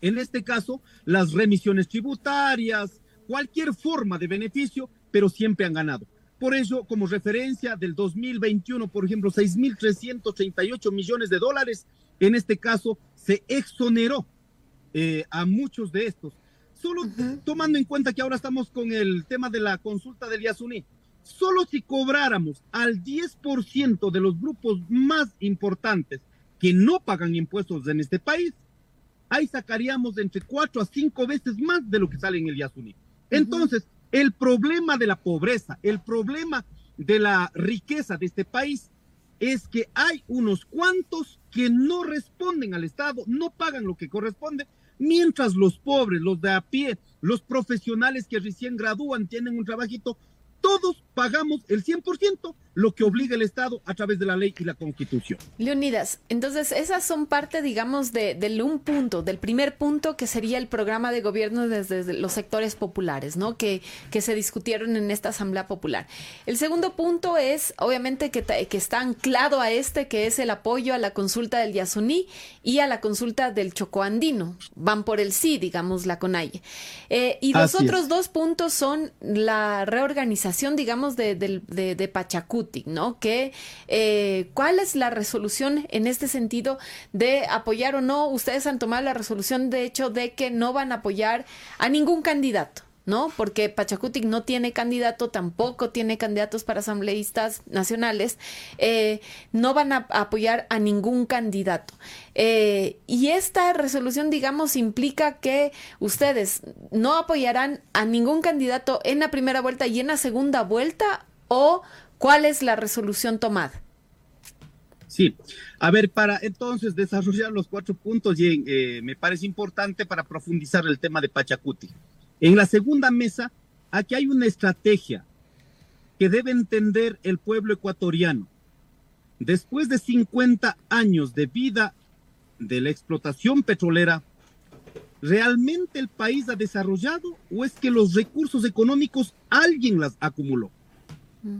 En este caso, las remisiones tributarias, cualquier forma de beneficio, pero siempre han ganado. Por eso, como referencia del 2021, por ejemplo, 6.338 millones de dólares, en este caso se exoneró eh, a muchos de estos. Solo tomando en cuenta que ahora estamos con el tema de la consulta del Yasuní, solo si cobráramos al 10% de los grupos más importantes que no pagan impuestos en este país, ahí sacaríamos de entre cuatro a cinco veces más de lo que sale en el Yasuní. Entonces, el problema de la pobreza, el problema de la riqueza de este país es que hay unos cuantos que no responden al Estado, no pagan lo que corresponde, mientras los pobres, los de a pie, los profesionales que recién gradúan, tienen un trabajito, todos pagamos el 100%, lo que obliga el Estado a través de la ley y la Constitución. Leonidas, entonces esas son parte, digamos, de, del un punto, del primer punto que sería el programa de gobierno desde, los sectores populares, ¿no? Que, que se discutieron en esta Asamblea Popular. El segundo punto es, obviamente, que, que está anclado a este, que es el apoyo a la consulta del Yasuní y a la consulta del Chocoandino. Van por el sí, digamos, la CONAIE. Eh, y los otros dos puntos son la reorganización, digamos, de, de, de, de Pachacuti ¿no? Que, eh, ¿Cuál es la resolución en este sentido de apoyar o no? Ustedes han tomado la resolución, de hecho, de que no van a apoyar a ningún candidato. ¿No? Porque Pachacutic no tiene candidato, tampoco tiene candidatos para asambleístas nacionales, eh, no van a apoyar a ningún candidato. Eh, y esta resolución, digamos, implica que ustedes no apoyarán a ningún candidato en la primera vuelta y en la segunda vuelta, o ¿Cuál es la resolución tomada? Sí, a ver, para entonces desarrollar los cuatro puntos, eh, me parece importante para profundizar el tema de Pachacuti. En la segunda mesa, aquí hay una estrategia que debe entender el pueblo ecuatoriano. Después de 50 años de vida de la explotación petrolera, ¿realmente el país ha desarrollado o es que los recursos económicos alguien las acumuló?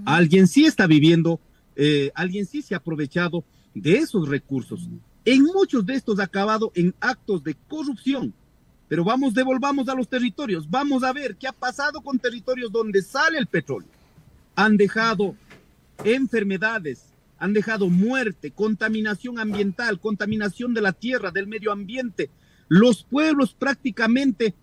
Alguien sí está viviendo, eh, alguien sí se ha aprovechado de esos recursos. En muchos de estos ha acabado en actos de corrupción. Pero vamos, devolvamos a los territorios. Vamos a ver qué ha pasado con territorios donde sale el petróleo. Han dejado enfermedades, han dejado muerte, contaminación ambiental, contaminación de la tierra, del medio ambiente. Los pueblos prácticamente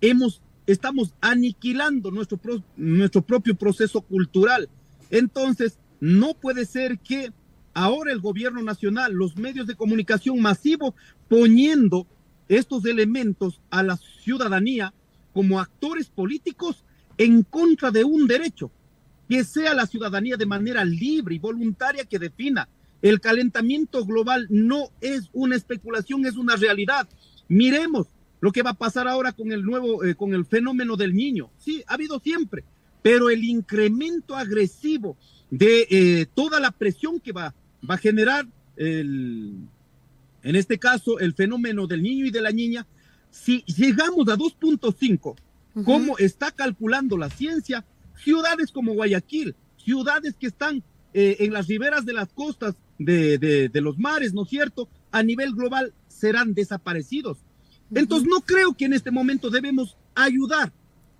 hemos estamos aniquilando nuestro, nuestro propio proceso cultural. Entonces, no puede ser que ahora el gobierno nacional, los medios de comunicación masivo, poniendo estos elementos a la ciudadanía como actores políticos en contra de un derecho, que sea la ciudadanía de manera libre y voluntaria que defina. El calentamiento global no es una especulación, es una realidad. Miremos lo que va a pasar ahora con el nuevo, eh, con el fenómeno del niño. Sí, ha habido siempre, pero el incremento agresivo de eh, toda la presión que va, va a generar el, en este caso, el fenómeno del niño y de la niña, si llegamos a 2.5, como está calculando la ciencia, ciudades como Guayaquil, ciudades que están eh, en las riberas de las costas de, de, los mares, ¿no es cierto? A nivel global serán desaparecidos. Entonces no creo que en este momento debemos ayudar,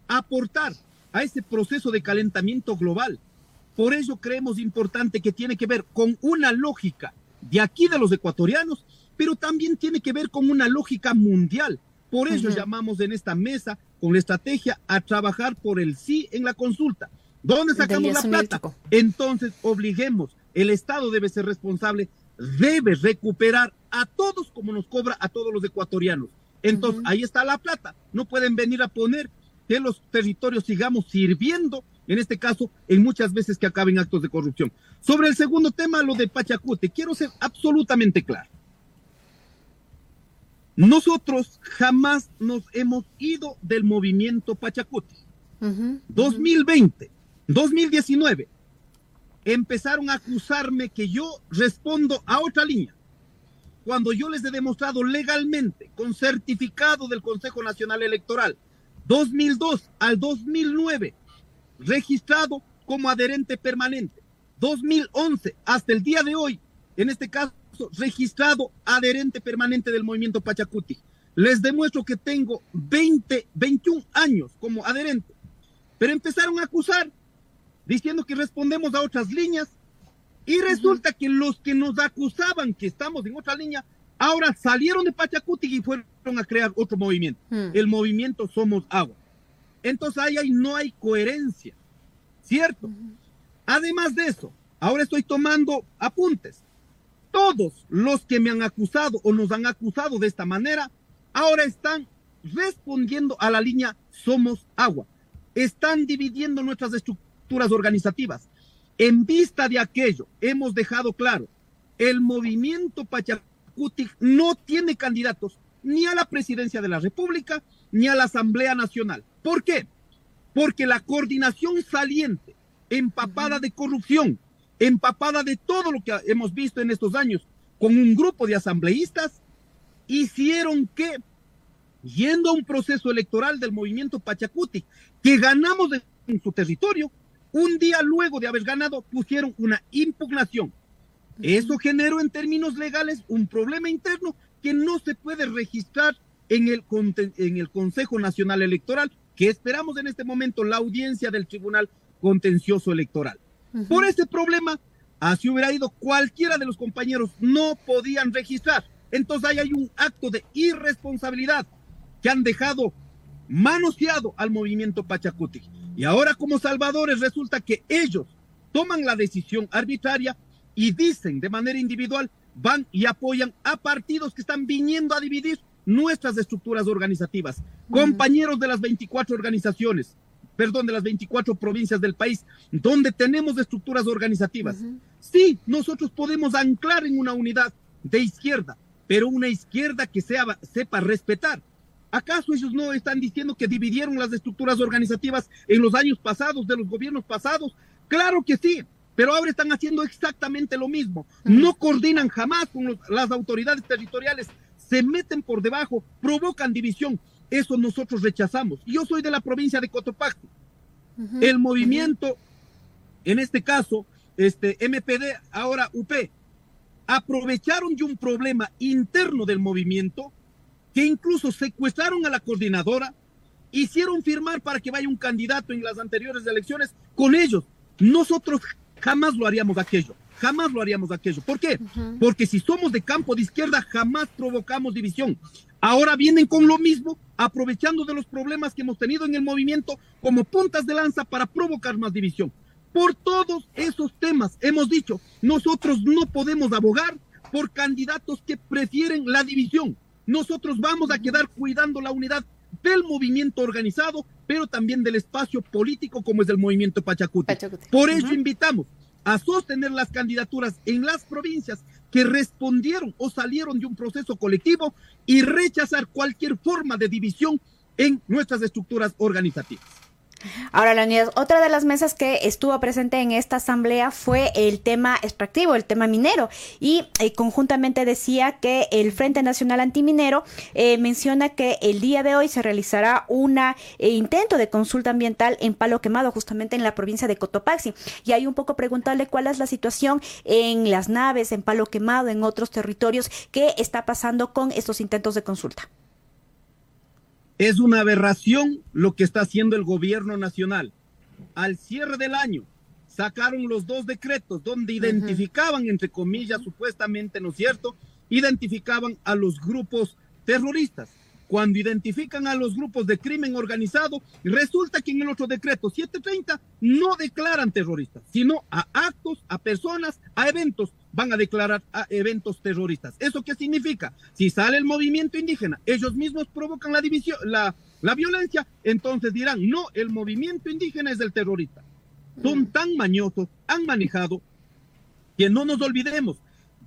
aportar a ese proceso de calentamiento global. Por eso creemos importante que tiene que ver con una lógica de aquí de los ecuatorianos, pero también tiene que ver con una lógica mundial. Por eso llamamos en esta mesa con la estrategia a trabajar por el sí en la consulta. ¿Dónde sacamos la plata? Entonces obliguemos, el Estado debe ser responsable, debe recuperar a todos como nos cobra a todos los ecuatorianos. Entonces, ahí está la plata. No pueden venir a poner que los territorios sigamos sirviendo, en este caso, en muchas veces que acaben actos de corrupción. Sobre el segundo tema, lo de Pachacute, quiero ser absolutamente claro. Nosotros jamás nos hemos ido del movimiento Pachacute. 2020, 2019, empezaron a acusarme que yo respondo a otra línea. Cuando yo les he demostrado legalmente, con certificado del Consejo Nacional Electoral, 2002 al 2009, registrado como adherente permanente, 2011 hasta el día de hoy, en este caso, registrado adherente permanente del movimiento Pachacuti. Les demuestro que tengo 20, 21 años como adherente, pero empezaron a acusar diciendo que respondemos a otras líneas, y resulta que los que nos acusaban que estamos en otra línea, ahora salieron de Pachacuti y fueron a crear otro movimiento. Hmm. El movimiento Somos Agua. Entonces ahí, ahí no hay coherencia, ¿cierto? Además de eso, ahora estoy tomando apuntes. Todos los que me han acusado o nos han acusado de esta manera, ahora están respondiendo a la línea Somos Agua. Están dividiendo nuestras estructuras organizativas en vista de aquello, hemos dejado claro, el movimiento Pachacuti no tiene candidatos ni a la presidencia de la República ni a la Asamblea Nacional. ¿Por qué? Porque la coordinación saliente, empapada de corrupción, empapada de todo lo que hemos visto en estos años, con un grupo de asambleístas, hicieron que, yendo a un proceso electoral del movimiento Pachacuti, que ganamos en su territorio, un día luego de haber ganado pusieron una impugnación. Eso generó en términos legales un problema interno que no se puede registrar en el, en el Consejo Nacional Electoral, que esperamos en este momento la audiencia del Tribunal Contencioso Electoral. Por ese problema, así hubiera ido cualquiera de los compañeros, no podían registrar. Entonces ahí hay un acto de irresponsabilidad que han dejado manoseado al movimiento Pachacuti. Y ahora como salvadores resulta que ellos toman la decisión arbitraria y dicen de manera individual, van y apoyan a partidos que están viniendo a dividir nuestras estructuras organizativas. Compañeros de las 24 organizaciones, perdón, de las 24 provincias del país, donde tenemos estructuras organizativas. Sí, nosotros podemos anclar en una unidad de izquierda, pero una izquierda que sea, sepa respetar. ¿Acaso ellos no están diciendo que dividieron las estructuras organizativas en los años pasados, de los gobiernos pasados? Claro que sí, pero ahora están haciendo exactamente lo mismo. No coordinan jamás con las autoridades territoriales, se meten por debajo, provocan división. Eso nosotros rechazamos. Yo soy de la provincia de Cotopaxi. El movimiento, en este caso, este MPD, ahora UP, aprovecharon de un problema interno del movimiento que incluso secuestraron a la coordinadora, hicieron firmar para que vaya un candidato en las anteriores elecciones con ellos. Nosotros jamás lo haríamos aquello, jamás lo haríamos aquello. ¿Por qué? Porque si somos de campo de izquierda, jamás provocamos división. Ahora vienen con lo mismo, aprovechando de los problemas que hemos tenido en el movimiento como puntas de lanza para provocar más división. Por todos esos temas hemos dicho, nosotros no podemos abogar por candidatos que prefieren la división. Nosotros vamos a quedar cuidando la unidad del movimiento organizado, pero también del espacio político como es el movimiento Pachacuti. Por eso invitamos a sostener las candidaturas en las provincias que respondieron o salieron de un proceso colectivo y rechazar cualquier forma de división en nuestras estructuras organizativas. Ahora, Leonidas, otra de las mesas que estuvo presente en esta asamblea fue el tema extractivo, el tema minero, y eh, conjuntamente decía que el Frente Nacional Antiminero eh, menciona que el día de hoy se realizará un eh, intento de consulta ambiental en Palo Quemado, justamente en la provincia de Cotopaxi. Y hay un poco preguntarle cuál es la situación en las naves, en Palo Quemado, en otros territorios, qué está pasando con estos intentos de consulta. Es una aberración lo que está haciendo el gobierno nacional. Al cierre del año sacaron los dos decretos donde identificaban, entre comillas, supuestamente, ¿no es cierto? Identificaban a los grupos terroristas. Cuando identifican a los grupos de crimen organizado, resulta que en el otro decreto 730 no declaran terroristas, sino a actos, a personas, a eventos van a declarar a eventos terroristas. ¿Eso qué significa? Si sale el movimiento indígena, ellos mismos provocan la división, la, la violencia, entonces dirán, no, el movimiento indígena es el terrorista. Son tan mañosos, han manejado, que no nos olvidemos,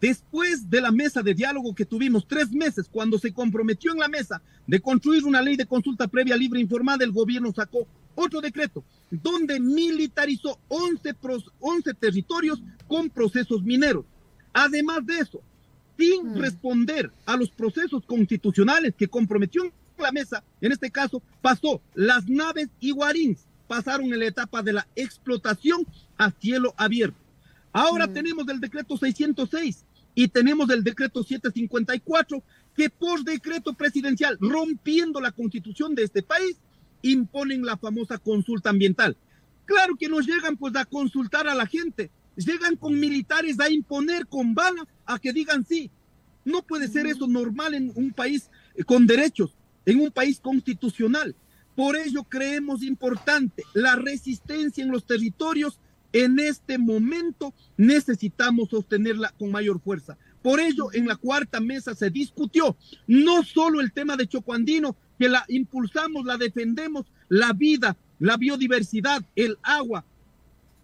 después de la mesa de diálogo que tuvimos tres meses, cuando se comprometió en la mesa de construir una ley de consulta previa libre informada, el gobierno sacó otro decreto donde militarizó 11, 11 territorios con procesos mineros. Además de eso, sin responder a los procesos constitucionales que comprometió en la mesa, en este caso, pasó las naves y guarins, pasaron en la etapa de la explotación a cielo abierto. Ahora tenemos el decreto 606 y tenemos el decreto 754 que por decreto presidencial, rompiendo la constitución de este país, imponen la famosa consulta ambiental. Claro que nos llegan pues a consultar a la gente, llegan con militares a imponer con bala a que digan sí. No puede ser eso normal en un país eh, con derechos, en un país constitucional. Por ello creemos importante la resistencia en los territorios. En este momento necesitamos sostenerla con mayor fuerza. Por ello, en la cuarta mesa se discutió no solo el tema de Chocuandino, que la impulsamos, la defendemos, la vida, la biodiversidad, el agua,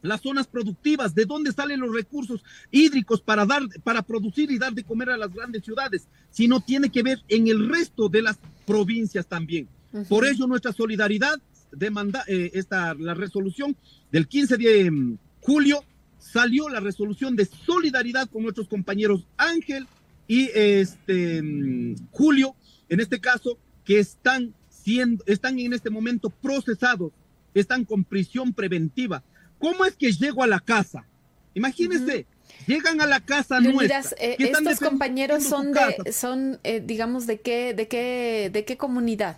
las zonas productivas, de dónde salen los recursos hídricos para dar, para producir y dar de comer a las grandes ciudades, sino tiene que ver en el resto de las provincias también. Por ello nuestra solidaridad demanda eh, esta la resolución del 15 de mm, julio salió la resolución de solidaridad con nuestros compañeros Ángel y este mm, Julio, en este caso, que están siendo, están en este momento procesados, están con prisión preventiva. ¿Cómo es que llego a la casa? Imagínense, llegan a la casa nuestra. Eh, estos compañeros son de, son, eh, digamos, de qué, de qué, de qué comunidad?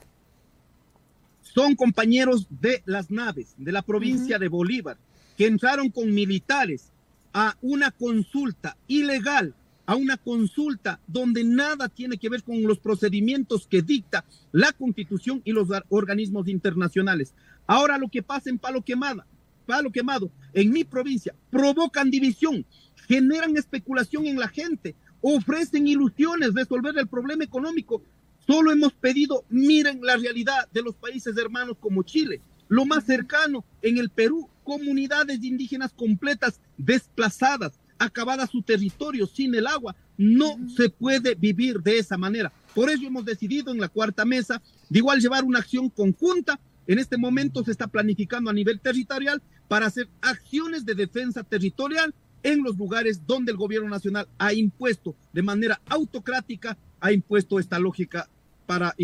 Son compañeros de las naves de la provincia de Bolívar que entraron con militares a una consulta ilegal, a una consulta donde nada tiene que ver con los procedimientos que dicta la Constitución y los organismos internacionales. Ahora lo que pasa en Palo Quemada, Palo Quemado, en mi provincia, provocan división, generan especulación en la gente, ofrecen ilusiones, resolver el problema económico. Solo hemos pedido, miren la realidad de los países hermanos como Chile, lo más cercano en el Perú, comunidades indígenas completas desplazadas, acabadas su territorio sin el agua. No se puede vivir de esa manera. Por ello hemos decidido en la cuarta mesa de igual llevar una acción conjunta. En este momento se está planificando a nivel territorial para hacer acciones de defensa territorial en los lugares donde el gobierno nacional ha impuesto de manera autocrática, ha impuesto esta lógica para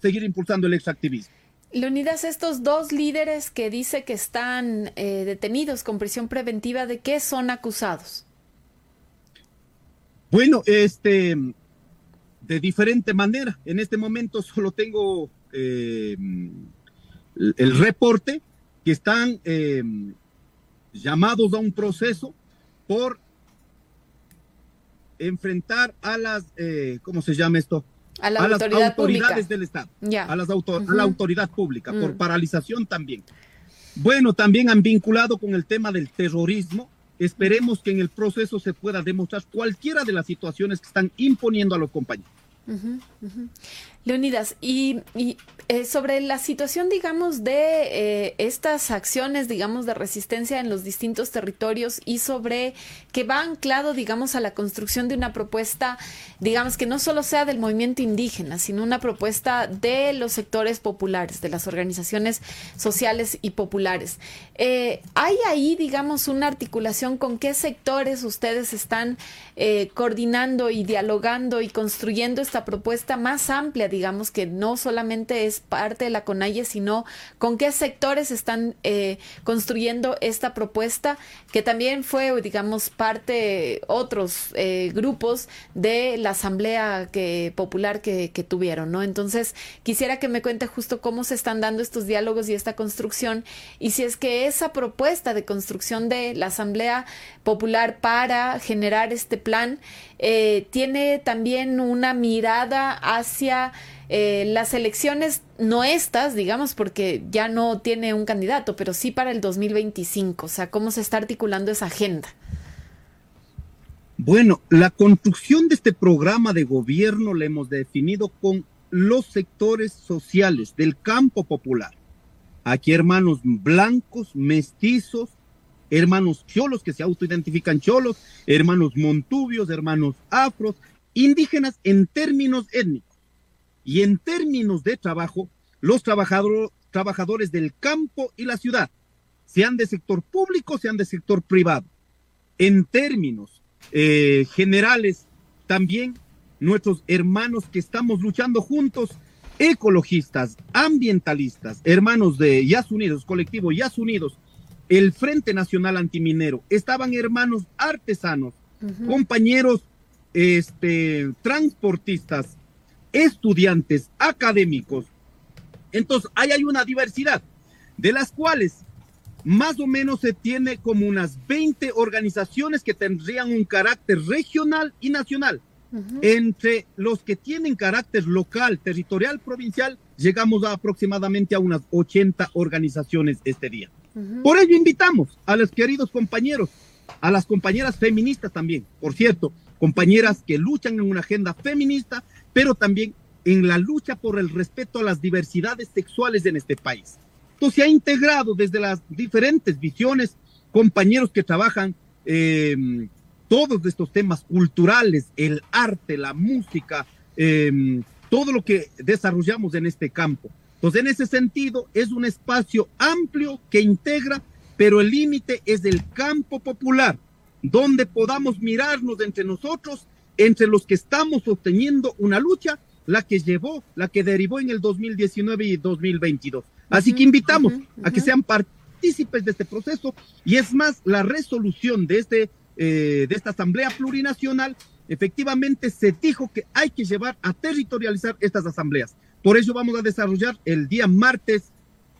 seguir impulsando el extractivismo. Leonidas, estos dos líderes que dice que están eh, detenidos con prisión preventiva, ¿de qué son acusados? Bueno, este, de diferente manera. En este momento solo tengo eh, el reporte que están eh, llamados a un proceso por enfrentar a las, ¿cómo se llama esto? A, las autoridades del Estado, a, las a la autoridad pública, por mm. paralización también. Bueno, también han vinculado con el tema del terrorismo. Esperemos que en el proceso se pueda demostrar cualquiera de las situaciones que están imponiendo a los compañeros. Leonidas, y, eh, sobre la situación, digamos, de eh, estas acciones, digamos, de resistencia en los distintos territorios y sobre que va anclado, digamos, a la construcción de una propuesta, digamos, que no solo sea del movimiento indígena, sino una propuesta de los sectores populares, de las organizaciones sociales y populares. Eh, ¿Hay ahí, digamos, una articulación con qué sectores ustedes están coordinando y dialogando y construyendo esta propuesta más amplia? Digamos que no solamente es parte de la CONAIE, sino con qué sectores están eh, construyendo esta propuesta, que también fue, digamos, parte otros eh, grupos de la asamblea que, popular que, tuvieron, ¿no? Entonces, quisiera que me cuente justo cómo se están dando estos diálogos y esta construcción, y si es que esa propuesta de construcción de la asamblea popular para generar este plan eh, tiene también una mirada hacia eh, las elecciones, no estas, digamos, porque ya no tiene un candidato, pero sí para el 2025, o sea, cómo se está articulando esa agenda. Bueno, la construcción de este programa de gobierno la hemos definido con los sectores sociales del campo popular. Aquí hermanos blancos, mestizos, hermanos cholos que se autoidentifican cholos, hermanos montubios, hermanos afros, indígenas en términos étnicos. Y en términos de trabajo, los trabajadores del campo y la ciudad, sean de sector público, sean de sector privado. En términos eh, generales, también nuestros hermanos que estamos luchando juntos, ecologistas, ambientalistas, hermanos de Yas Unidos, colectivo Yas Unidos, el Frente Nacional Antiminero, estaban hermanos artesanos, compañeros este, transportistas, estudiantes, académicos. Entonces, ahí hay una diversidad, de las cuales más o menos se tiene como unas 20 organizaciones que tendrían un carácter regional y nacional. Entre los que tienen carácter local, territorial, provincial, llegamos a aproximadamente a unas 80 organizaciones este día. Por ello invitamos a los queridos compañeros, a las compañeras feministas también, por cierto, compañeras que luchan en una agenda feminista, pero también en la lucha por el respeto a las diversidades sexuales en este país. Entonces se ha integrado desde las diferentes visiones compañeros que trabajan eh, todos estos temas culturales, el arte, la música, eh, todo lo que desarrollamos en este campo. Entonces, en ese sentido, es un espacio amplio que integra, pero el límite es el campo popular, donde podamos mirarnos entre nosotros, entre los que estamos sosteniendo una lucha, la que llevó, la que derivó en el 2019 y 2022. Así que invitamos a que sean partícipes de este proceso y es más, la resolución de, este, eh, de esta Asamblea Plurinacional, efectivamente se dijo que hay que llevar a territorializar estas asambleas. Por eso vamos a desarrollar el día martes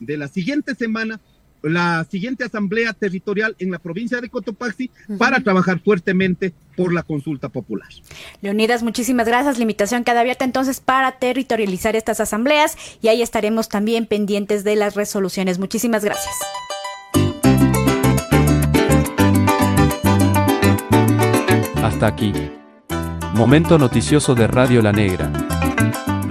de la siguiente semana la siguiente asamblea territorial en la provincia de Cotopaxi para trabajar fuertemente por la consulta popular. Leonidas, muchísimas gracias. Limitación queda abierta entonces para territorializar estas asambleas y ahí estaremos también pendientes de las resoluciones. Muchísimas gracias. Hasta aquí. Momento noticioso de Radio La Negra.